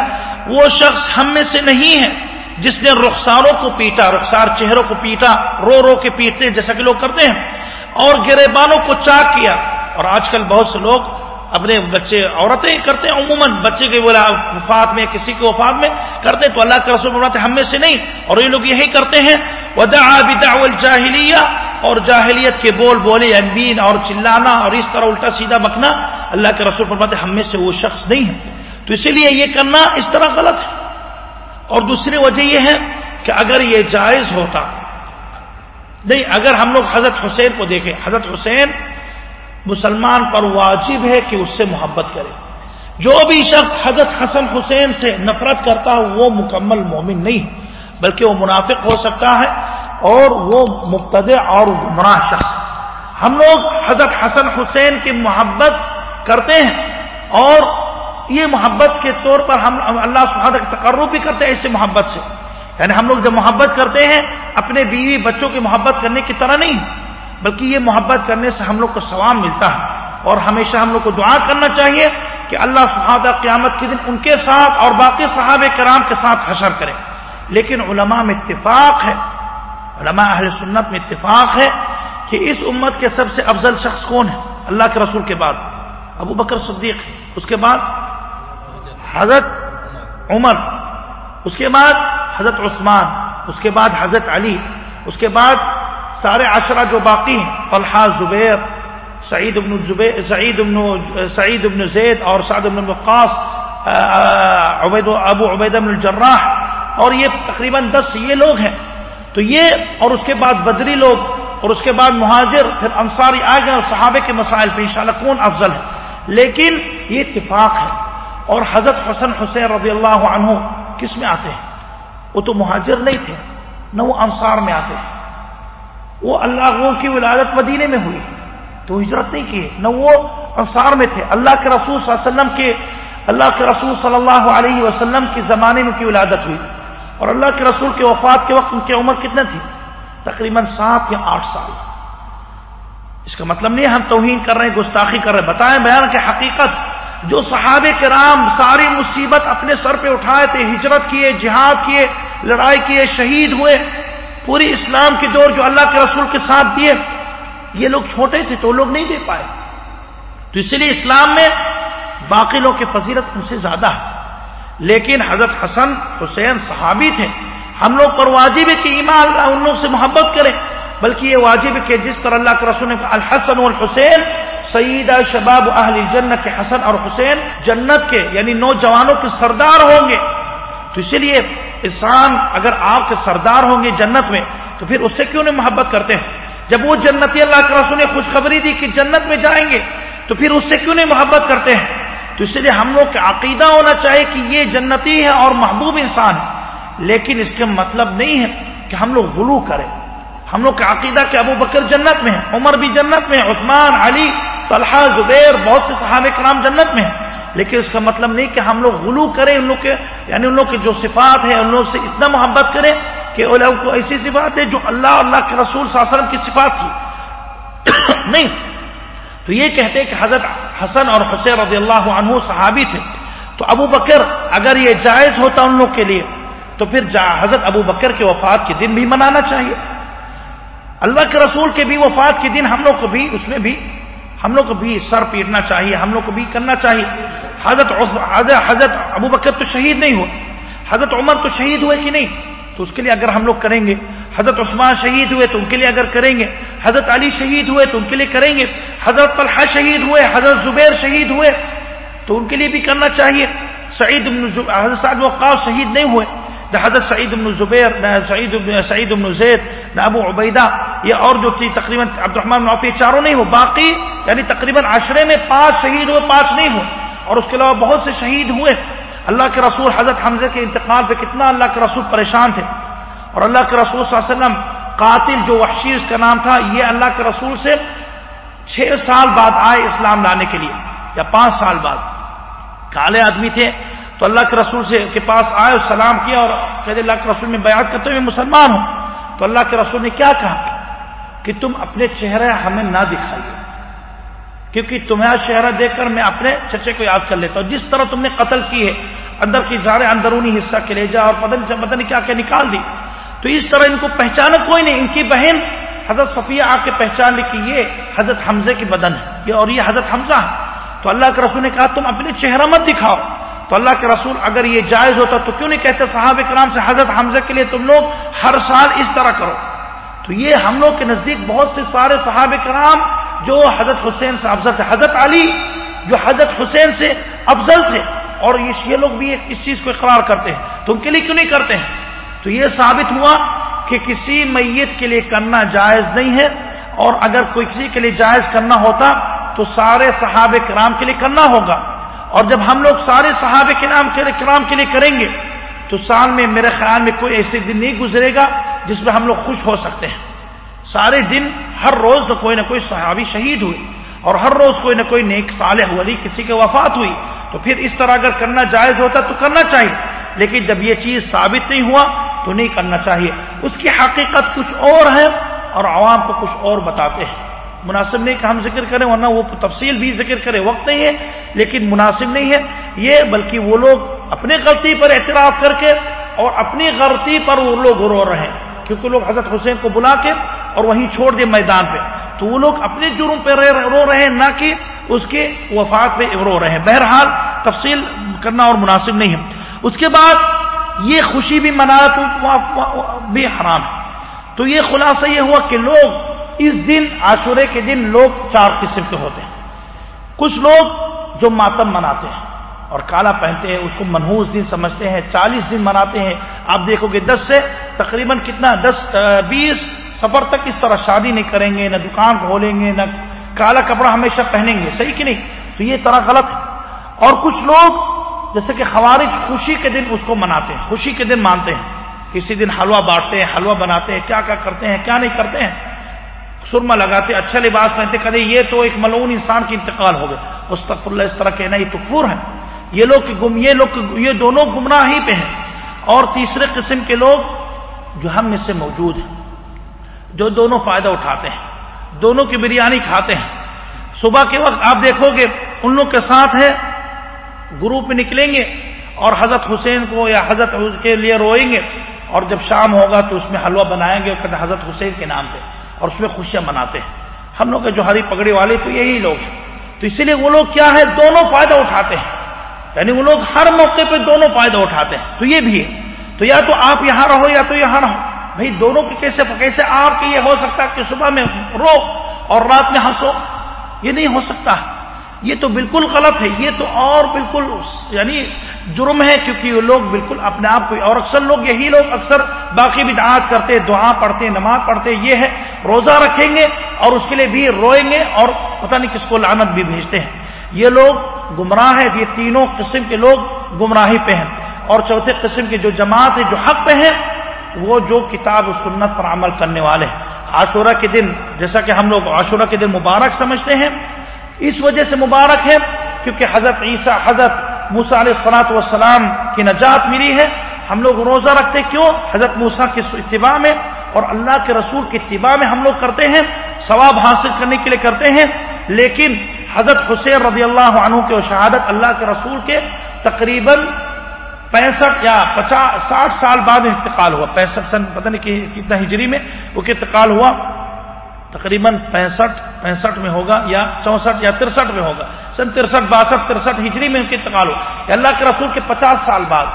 وہ شخص ہم میں سے نہیں ہے جس نے رخساروں کو پیٹا، رخسار چہروں کو پیٹا، رو رو کے پیٹتے جیسا کہ لوگ کرتے ہیں، اور گرے بالوں کو چاک کیا۔ اور آج کل بہت سے لوگ اپنے بچے، عورتیں کرتے ہیں، عموماً بچے کے بولا وفات میں، کسی کے وفات میں کرتے تو اللہ کے رسول بناتے ہم میں سے نہیں۔ اور یہ لوگ یہی کرتے ہیں۔ ودا الجاہلیہ اور جاہلیت کے بول بولے یعنی انبین اور چلانا اور اس طرح الٹا سیدھا بکنا۔ اللہ کے رسول فرماتے ہم میں سے وہ شخص نہیں ہے۔ تو اسی لیے یہ کرنا اس طرح غلط ہے۔ اور دوسری وجہ یہ ہے کہ اگر یہ جائز ہوتا، نہیں، اگر ہم لوگ حضرت حسین کو دیکھیں، حضرت حسین مسلمان پر واجب ہے کہ اس سے محبت کرے۔ جو بھی شخص حضرت حسن حسین سے نفرت کرتا ہے وہ مکمل مومن نہیں، بلکہ وہ منافق ہو سکتا ہے اور وہ مبتد اور گمراہ شخص۔ ہم لوگ حضرت حسن حسین کی محبت کرتے ہیں اور یہ محبت کے طور پر ہم اللہ سبحانہ کا تقرب بھی کرتے ہیں اس سے محبت سے۔ یعنی ہم لوگ جب محبت کرتے ہیں، اپنے بیوی بچوں کی محبت کرنے کی طرح نہیں، بلکہ یہ محبت کرنے سے ہم لوگ کو ثواب ملتا ہے۔ اور ہمیشہ ہم لوگ کو دعا کرنا چاہیے کہ اللہ صحابہ قیامت کے دن ان کے ساتھ اور باقی صحابہ کرام کے ساتھ حشر کرے۔ لیکن علماء میں اتفاق ہے، علماء اہل سنت میں اتفاق ہے کہ اس امت کے سب سے افضل شخص کون ہے؟ اللہ کے رسول کے بعد۔ ابو بکر صدیق۔ اس کے بعد حضرت عمر، اس کے بعد حضرت عثمان، اس کے بعد حضرت علی، اس کے بعد سارے عشرہ جو باقی ہیں، طلحہ، زبیر، سعید ابن زبیر، سعید ابن سعید ابن زید اور سعد ابن وقاص عبید، ابو عبید ابن الجراح، اور یہ تقریباً دس یہ لوگ ہیں۔ تو یہ اور اس کے بعد بدری لوگ اور اس کے بعد مہاجر، پھر انصاری آ گئے اور صحابے کے مسائل پہ انشاءاللہ کون افضل ہے۔ لیکن یہ اتفاق ہے۔ اور حضرت حسن حسین رضی اللہ عنہ کس میں آتے ہیں؟ وہ تو مہاجر نہیں تھے، نہ وہ انصار میں آتے ہیں وہ اللہ کی ولادت مدینے میں ہوئی، تو ہجرت نہیں کی نہ وہ انصار میں تھے۔ اللہ کے رسول صلی اللہ علیہ وسلم کے، اللہ کے رسول صلی اللہ علیہ وسلم کے زمانے میں کی ولادت ہوئی۔ اور اللہ کے رسول کے وفات کے وقت ان کی عمر کتنے تھی؟ تقریباً سات یا آٹھ سال۔ اس کا مطلب نہیں ہم توہین کر رہے ہیں، گستاخی کر رہے ہیں، بتائیں بیان کہ حقیقت جو صحابہ کرام ساری مصیبت اپنے سر پہ اٹھائے تھے، ہجرت کیے، جہاد کیے، لڑائی کیے، شہید ہوئے، پوری اسلام کے دور جو اللہ کے رسول کے ساتھ دیے، یہ لوگ چھوٹے تھے تو لوگ نہیں دے پائے۔ تو اس لیے اسلام میں باقی لوگ کی فضیلت ان سے زیادہ ہے۔ لیکن حضرت حسن، حسین صحابی تھے۔ ہم لوگ پر واجب ہے کہ ایمان اللہ ان لوگ سے محبت کرے بلکہ یہ واجب ہے کہ جس طرح اللہ کے رسول نے الحسن والحسین سیدہ شباب اہل جنت کے حسن اور حسین جنت کے یعنی نوجوانوں کے سردار ہوں گے۔ تو اسی لیے انسان اگر آپ کے سردار ہوں گے جنت میں، تو پھر اس سے کیوں نہیں محبت کرتے ہیں؟ جب وہ جنتی اللہ کے رسول نے خوشخبری دی کہ جنت میں جائیں گے، تو پھر اس سے کیوں نہیں محبت کرتے ہیں؟ تو اس لیے ہم لوگ کا عقیدہ ہونا چاہیے کہ یہ جنتی ہے اور محبوب انسان ہے۔ لیکن اس کا مطلب نہیں ہے کہ ہم لوگ غلو کریں۔ ہم لوگ کا عقیدہ کہ ابو بکر جنت میں ہے عمر بھی جنت میں عثمان، علی طلحہ، زبیر بہت سے صحابہ کرام جنت میں ہیں۔ لیکن اس کا مطلب نہیں کہ ہم لوگ غلو کریں ان لوگ کے یعنی ان لوگ کی جو صفات ہے ان لوگ سے اتنا محبت کریں کہ ان لوگ کو ایسی صفات ہے جو اللہ اللہ کے رسول صلی اللہ علیہ وسلم کی صفات تھی نہیں۔ تو یہ کہتے کہ حضرت حسن اور حسین رضی اللہ عنہ صحابی تھے۔ تو ابو بکر اگر یہ جائز ہوتا ان لوگ کے لیے، تو پھر حضرت ابو بکر کے وفات کے دن بھی منانا چاہیے۔ اللہ کے رسول کے بھی وفات کے دن ہم لوگ کو بھی اس میں بھی ہم لوگ کو بھی سر پیٹنا چاہیے، ہم لوگ کو بھی کرنا چاہیے۔ حضرت حضرت ابو بکر تو شہید نہیں ہوا حضرت عمر تو شہید ہوئے کہ نہیں؟ تو اس کے لیے اگر ہم لوگ کریں گے، حضرت عثمان شہید ہوئے تو ان کے لیے اگر کریں گے، حضرت علی شہید ہوئے تو ان کے لیے کریں گے، حضرت طلحہ شہید ہوئے، حضرت زبیر شہید ہوئے تو ان کے لیے بھی کرنا چاہیے۔ سعید حضرت سعد شہید نہیں ہوئے۔ نہ حضرت سعید بن زبیر، نہ سعید سعید بن زید، نہ ابو عبیدہ، یہ اور جو تھی تقریباً عبد الرحمان نوفی چاروں نہیں ہو باقی یعنی تقریباً عشرے میں پانچ شہید ہوئے، پانچ نہیں ہوئے۔ اور اس کے علاوہ بہت سے شہید ہوئے۔ اللہ کے رسول، حضرت حمزے کے انتقال پہ کتنا اللہ کے رسول پریشان تھے۔ اور اللہ کے رسول صلی اللہ علیہ وسلم، قاتل جو وحشی اس کا نام تھا، یہ اللہ کے رسول سے چھ سال بعد آئے اسلام لانے کے لیے، یا پانچ سال بعد۔ کالے آدمی تھے تو اللہ کے رسول سے کے پاس آئے اور سلام کیا اور کہتے اللہ کے رسول میں بیعت کرتے ہوئے مسلمان ہوں۔ تو اللہ کے رسول نے کیا کہا؟ کہ تم اپنے چہرے ہمیں نہ دکھائیے۔ کیونکہ تمہارا چہرہ دیکھ کر میں اپنے چچے کو یاد کر لیتا ہوں۔ جس طرح تم نے قتل کی ہے، اندر کی زارے اندرونی حصہ کے لے جا اور پتن سے پتہ نہیں کیا کیا نکال دی۔ تو اس طرح ان کو پہچانا کوئی نہیں۔ ان کی بہن حضرت صفیہ آ کے پہچان لی کہ یہ حضرت حمزے کی بدن ہے۔ اور یہ حضرت حمزہ ہے تو اللہ کے رسول نے کہا، تم اپنے چہرہ مت دکھاؤ۔ تو اللہ کے رسول اگر یہ جائز ہوتا تو کیوں نہیں کہتے صحابہ کرام سے، حضرت حمزہ کے لیے تم لوگ ہر سال اس طرح کرو۔ تو یہ ہم لوگ کے نزدیک بہت سے سارے صحابہ کرام جو حضرت حسین سے افضل تھے، حضرت علی جو حضرت حسین سے افضل تھے، اور یہ لوگ بھی اس چیز کو اقرار کرتے ہیں۔ تو ان کے لیے کیوں نہیں کرتے ہیں؟ تو یہ ثابت ہوا کہ کسی میت کے لیے کرنا جائز نہیں ہے، اور اگر کوئی کسی کے لیے جائز کرنا ہوتا تو سارے صحابہ کرام کے لیے کرنا ہوگا۔ اور جب ہم لوگ سارے صحابہ کرام کے کرام کے لیے کریں گے، تو سال میں میرے خیال میں کوئی ایسے دن نہیں گزرے گا جس میں ہم لوگ خوش ہو سکتے ہیں۔ سارے دن ہر روز کوئی نہ کوئی صحابی شہید ہوئی اور ہر روز کوئی نہ کوئی نیک صالح ولی کسی کے وفات ہوئی۔ تو پھر اس طرح اگر کرنا جائز ہوتا تو کرنا چاہیے، لیکن جب یہ چیز ثابت نہیں ہوا تو نہیں کرنا چاہیے۔ اس کی حقیقت کچھ اور ہے اور عوام کو کچھ اور بتاتے ہیں۔ مناسب نہیں کہ ہم ذکر کریں، ورنہ وہ تفصیل بھی ذکر کرے، وقت نہیں ہے، لیکن مناسب نہیں ہے۔ یہ بلکہ وہ لوگ اپنی غلطی پر اعتراف کر کے اور اپنی غلطی پر وہ لوگ رو رہے ہیں کیونکہ لوگ حضرت حسین کو بلا کے اور وہیں چھوڑ دے میدان پہ۔ تو وہ لوگ اپنے جرم پہ رو رہے ہیں، نہ کہ اس کے وفات پہ رو رہے ہیں۔ بہرحال تفصیل کرنا اور مناسب نہیں ہے۔ اس کے بعد یہ خوشی بھی منا تو بھی حرام ہے۔ تو یہ خلاصہ یہ ہوا کہ لوگ اس دن عاشورے کے دن لوگ چار قسم کے ہوتے ہیں۔ کچھ لوگ جو ماتم مناتے ہیں اور کالا پہنتے ہیں، اس کو منہوس دن سمجھتے ہیں، چالیس دن مناتے ہیں۔ آپ دیکھو گے دس سے تقریباً کتنا، دس بیس سفر تک اس طرح شادی نہیں کریں گے، نہ دکان کھولیں گے، نہ کالا کپڑا ہمیشہ پہنیں گے۔ صحیح کہ نہیں؟ تو یہ طرح غلط ہے۔ اور کچھ لوگ جیسے کہ خوارج خوشی کے دن اس کو مناتے ہیں، خوشی کے دن مانتے ہیں۔ کسی دن حلوہ بانٹتے ہیں، حلوہ بناتے ہیں، کیا کیا کرتے ہیں، کیا نہیں کرتے ہیں؟ سرما لگاتے اچھا لباس پہنتے، کہتے یہ تو ایک ملعون انسان کی انتقال ہو گئے۔ مستقف اللہ، اس طرح کہنا یہ تکفور ہے یہ لوگ گم، یہ لوگ یہ دونوں گمراہ ہی پہ ہیں۔ اور تیسرے قسم کے لوگ جو ہم میں سے موجود ہیں، جو دونوں فائدہ اٹھاتے ہیں، دونوں کی بریانی کھاتے ہیں۔ صبح کے وقت آپ دیکھو گے، ان لوگ کے ساتھ ہے، گروپ میں نکلیں گے اور حضرت حسین کو یا حضرت کے لیے روئیں گے۔ اور جب شام ہوگا تو اس میں حلوہ بنائیں گے حضرت حسین کے نام پہ۔ اور اس میں خوشیاں مناتے ہیں۔ ہم لوگ جو ہری پگڑی والے تو یہی لوگ ہیں۔ تو اسی لیے وہ لوگ کیا ہے؟ دونوں فائدہ اٹھاتے ہیں۔ یعنی وہ لوگ ہر موقع پہ دونوں فائدہ اٹھاتے ہیں۔ تو یہ بھی ہے۔ تو یا تو آپ یہاں رہو یا تو یہاں رہو۔ بھائی دونوں کی کیسے کیسے آپ کے یہ ہو سکتا ہے کہ صبح میں رو اور رات میں ہنسو۔ یہ نہیں ہو سکتا۔ یہ تو بالکل غلط ہے، یہ تو اور بالکل یعنی جرم ہے کیونکہ یہ لوگ بالکل اپنے آپ کو، اور اکثر لوگ یہی لوگ اکثر باقی بھی کرتے، دعا پڑھتے، نماز پڑھتے، یہ ہے، روزہ رکھیں گے اور اس کے لیے بھی روئیں گے اور پتہ نہیں کس کو لعنت بھی بھیجتے ہیں۔ یہ لوگ گمراہ ہیں، یہ تینوں قسم کے لوگ گمراہی پہ ہیں۔ اور چوتھے قسم کے جو جماعت ہے جو حق پہ ہیں، وہ جو کتاب و سنت پر عمل کرنے والے ہیں۔ عاشورہ کے دن، جیسا کہ ہم لوگ عاشورہ کے دن مبارک سمجھتے ہیں اس وجہ سے مبارک ہے کیونکہ حضرت عیسیٰ، حضرت موسا علیہ السلاط والسلام کی نجات ملی ہے۔ ہم لوگ روزہ رکھتے کیوں؟ حضرت موسا کے اتباع میں اور اللہ کے رسول کی اتباع میں ہم لوگ کرتے ہیں، ثواب حاصل کرنے کے لیے کرتے ہیں۔ لیکن حضرت حسین رضی اللہ عنہ کے شہادت اللہ کے رسول کے تقریباً پینسٹھ یا پچاس ساٹھ سال بعد انتقال ہوا۔ پینسٹھ سن، پتہ نہیں کتنا ہجری میں وہ انتقال ہوا۔ تقریباً پینسٹھ پینسٹھ میں ہوگا یا چونسٹھ یا ترسٹھ میں ہوگا۔ سن ترسٹھ، باسٹھ، ترسٹھ ہجری میں ان کے انتقال ہوا اللہ کے رسول کے پچاس سال بعد۔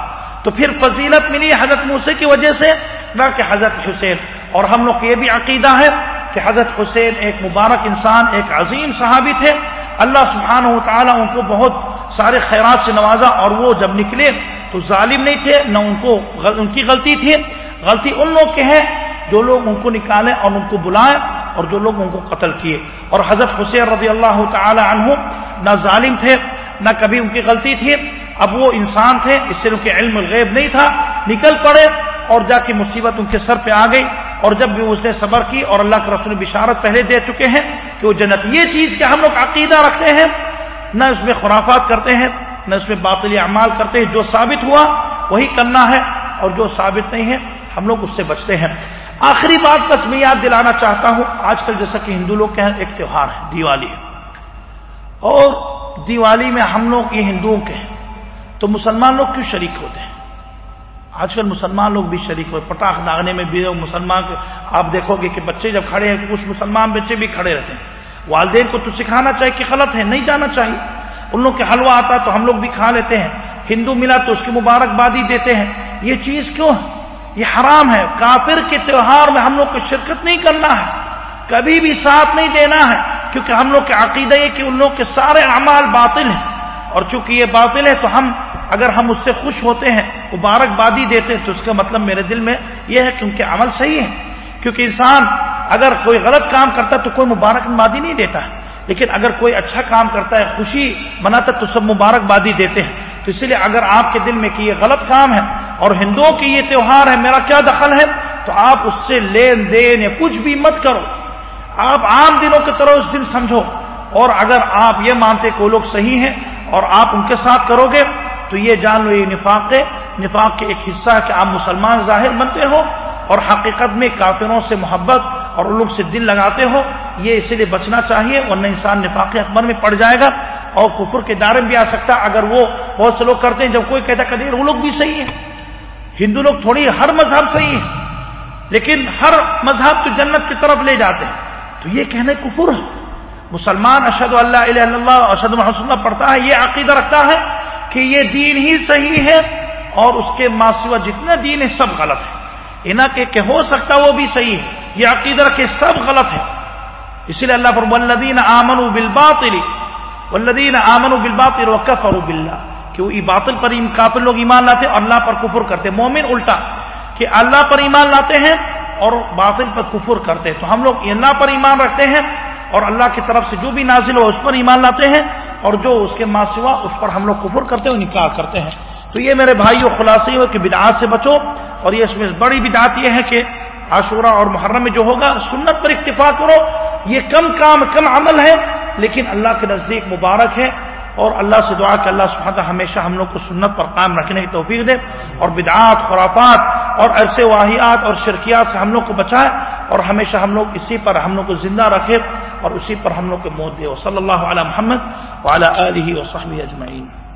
تو پھر فضیلت ملی حضرت موسی کی وجہ سے، نہ کہ حضرت حسین۔ اور ہم لوگ یہ بھی عقیدہ ہے کہ حضرت حسین ایک مبارک انسان، ایک عظیم صحابی تھے۔ اللہ سبحانہ و تعالیٰ ان کو بہت سارے خیرات سے نوازا اور وہ جب نکلے تو ظالم نہیں تھے، نہ ان کو ان کی غلطی تھی۔ غلطی ان لوگ کے ہیں جو لوگ ان کو نکالیں اور ان کو بلائیں اور جو لوگ ان کو قتل کیے۔ اور حضرت حسین رضی اللہ تعالی عنہ نہ ظالم تھے، نہ کبھی ان کی غلطی تھی۔ اب وہ انسان تھے، اس سے ان کے علم الغیب نہیں تھا۔ نکل پڑے اور جا کے مصیبت ان کے سر پہ آ گئی۔ اور جب بھی اس نے صبر کی اور اللہ کے رسول بشارت پہلے دے چکے ہیں کہ وہ جنت، یہ چیز کہ ہم لوگ عقیدہ رکھتے ہیں، نہ اس میں خرافات کرتے ہیں، نہ اس میں باطلی اعمال کرتے ہیں۔ جو ثابت ہوا وہی کرنا ہے اور جو ثابت نہیں ہے، ہم لوگ اس سے بچتے ہیں۔ آخری بات بس میں یاد دلانا چاہتا ہوں، آج کل جیسا کہ ہندو لوگ کے ایک تہوار ہے، دیوالی اور دیوالی میں ہم لوگ یہ ہندوؤں کے ہیں، تو مسلمان لوگ کیوں شریک ہوتے ہیں؟ آج کل مسلمان لوگ بھی شریک ہوتے پٹاخ داغنے میں بھی مسلمان آپ دیکھو گے کہ بچے جب کھڑے ہیں، کچھ مسلمان بچے بھی کھڑے رہتے ہیں۔ والدین کو تو سکھانا چاہیے کہ غلط ہے، نہیں جانا چاہیے۔ ان لوگ کے حلوہ آتا تو ہم لوگ بھی کھا لیتے ہیں۔ ہندو ملا تو اس کی مبارکبادی دیتے ہیں۔ یہ چیز کیوں ہے؟ یہ حرام ہے۔ کافر کے تہوار میں ہم لوگ کو شرکت نہیں کرنا ہے۔ کبھی بھی ساتھ نہیں دینا ہے۔ کیونکہ ہم لوگ کے عقیدہ یہ کہ ان لوگ کے سارے اعمال باطل ہیں۔ اور چونکہ یہ باطل ہے تو ہم اگر ہم اس سے خوش ہوتے ہیں، مبارکبادی دیتے ہیں تو اس کا مطلب میرے دل میں یہ ہے کہ ان کے عمل صحیح ہے کیونکہ انسان اگر کوئی غلط کام کرتا ہے تو کوئی مبارکبادی نہیں دیتا ہے۔ لیکن اگر کوئی اچھا کام کرتا ہے، خوشی مناتا تو سب مبارکبادی دیتے ہیں۔ تو اسی لیے اگر آپ کے دل میں کہ یہ غلط کام ہے اور ہندوؤں کی یہ تہوار ہے، میرا کیا دخل ہے؟ تو آپ اس سے لین دین یا کچھ بھی مت کرو۔ آپ عام دنوں کی طرح اس دن سمجھو۔ اور اگر آپ یہ مانتے کہ وہ لوگ صحیح ہیں اور آپ ان کے ساتھ کرو گے، تو یہ جان لو یہ نفاق ہے۔ نفاق کے ایک حصہ ہے کہ آپ مسلمان ظاہر بنتے ہو اور حقیقت میں کافروں سے محبت اور ان لوگ سے دل لگاتے ہو۔ یہ اسی لیے بچنا چاہیے، ورنہ انسان نفاق اکبر میں پڑ جائے گا اور کفر کے دائرے میں بھی آ سکتا ہے۔ اگر وہ بہت سے لوگ کرتے ہیں، جب کوئی کہتا کدیر وہ لوگ بھی صحیح ہے ہندو لوگ تھوڑی ہر مذہب صحیح ہے لیکن ہر مذہب تو جنت کی طرف لے جاتے ہیں۔ تو یہ کہنے کفر ہے۔ مسلمان اشد اللہ علیہ اللہ اشد محسلہ پڑھتا ہے یہ عقیدہ رکھتا ہے کہ یہ دین ہی صحیح ہے اور اس کے ماسوا جتنے دین ہے سب غلط ہے انہیں کہ, کہ ہو سکتا وہ بھی صحیح ہے۔ یہ عقیدہ رکھے سب غلط ہے اسی لیے اللہ پر ولدین آمن بالباطل ولدین آمن بالباطل وکفر کہ وہ باطل پر کافر لوگ ایمان لاتے اور اللہ پر کفر کرتے۔ مومن الٹا کہ اللہ پر ایمان لاتے ہیں اور باطل پر کفر کرتے۔ ہیں تو ہم لوگ اللہ پر ایمان رکھتے ہیں اور اللہ کی طرف سے جو بھی نازل ہو اس پر ایمان لاتے ہیں اور جو اس کے ماں سوا اس پر ہم لوگ کفر کرتے ہیں نکاح کرتے ہیں۔ تو یہ میرے بھائی خلاصی ہو کہ بدعات سے بچو اور یہ اس میں بڑی بدعت یہ ہے کہ عاشورہ اور محرم میں جو ہوگا، سنت پر اکتفا کرو۔ یہ کم کام، کم عمل ہے، لیکن اللہ کے نزدیک مبارک ہے۔ اور اللہ سے دعا کہ اللہ سبحانہ ہمیشہ ہم لوگ کو سنت پر قائم رکھنے کی توفیق دے اور بدعات، خرافات اور ایسے واحیات اور شرکیات سے ہم لوگ کو بچائے اور ہمیشہ ہم لوگ اسی پر ہم لوگ کو زندہ رکھے اور اسی پر ہم لوگ کو موت دے۔ صلی اللہ علیہ محمد وعلی آلہ وصحبہ اجمعین۔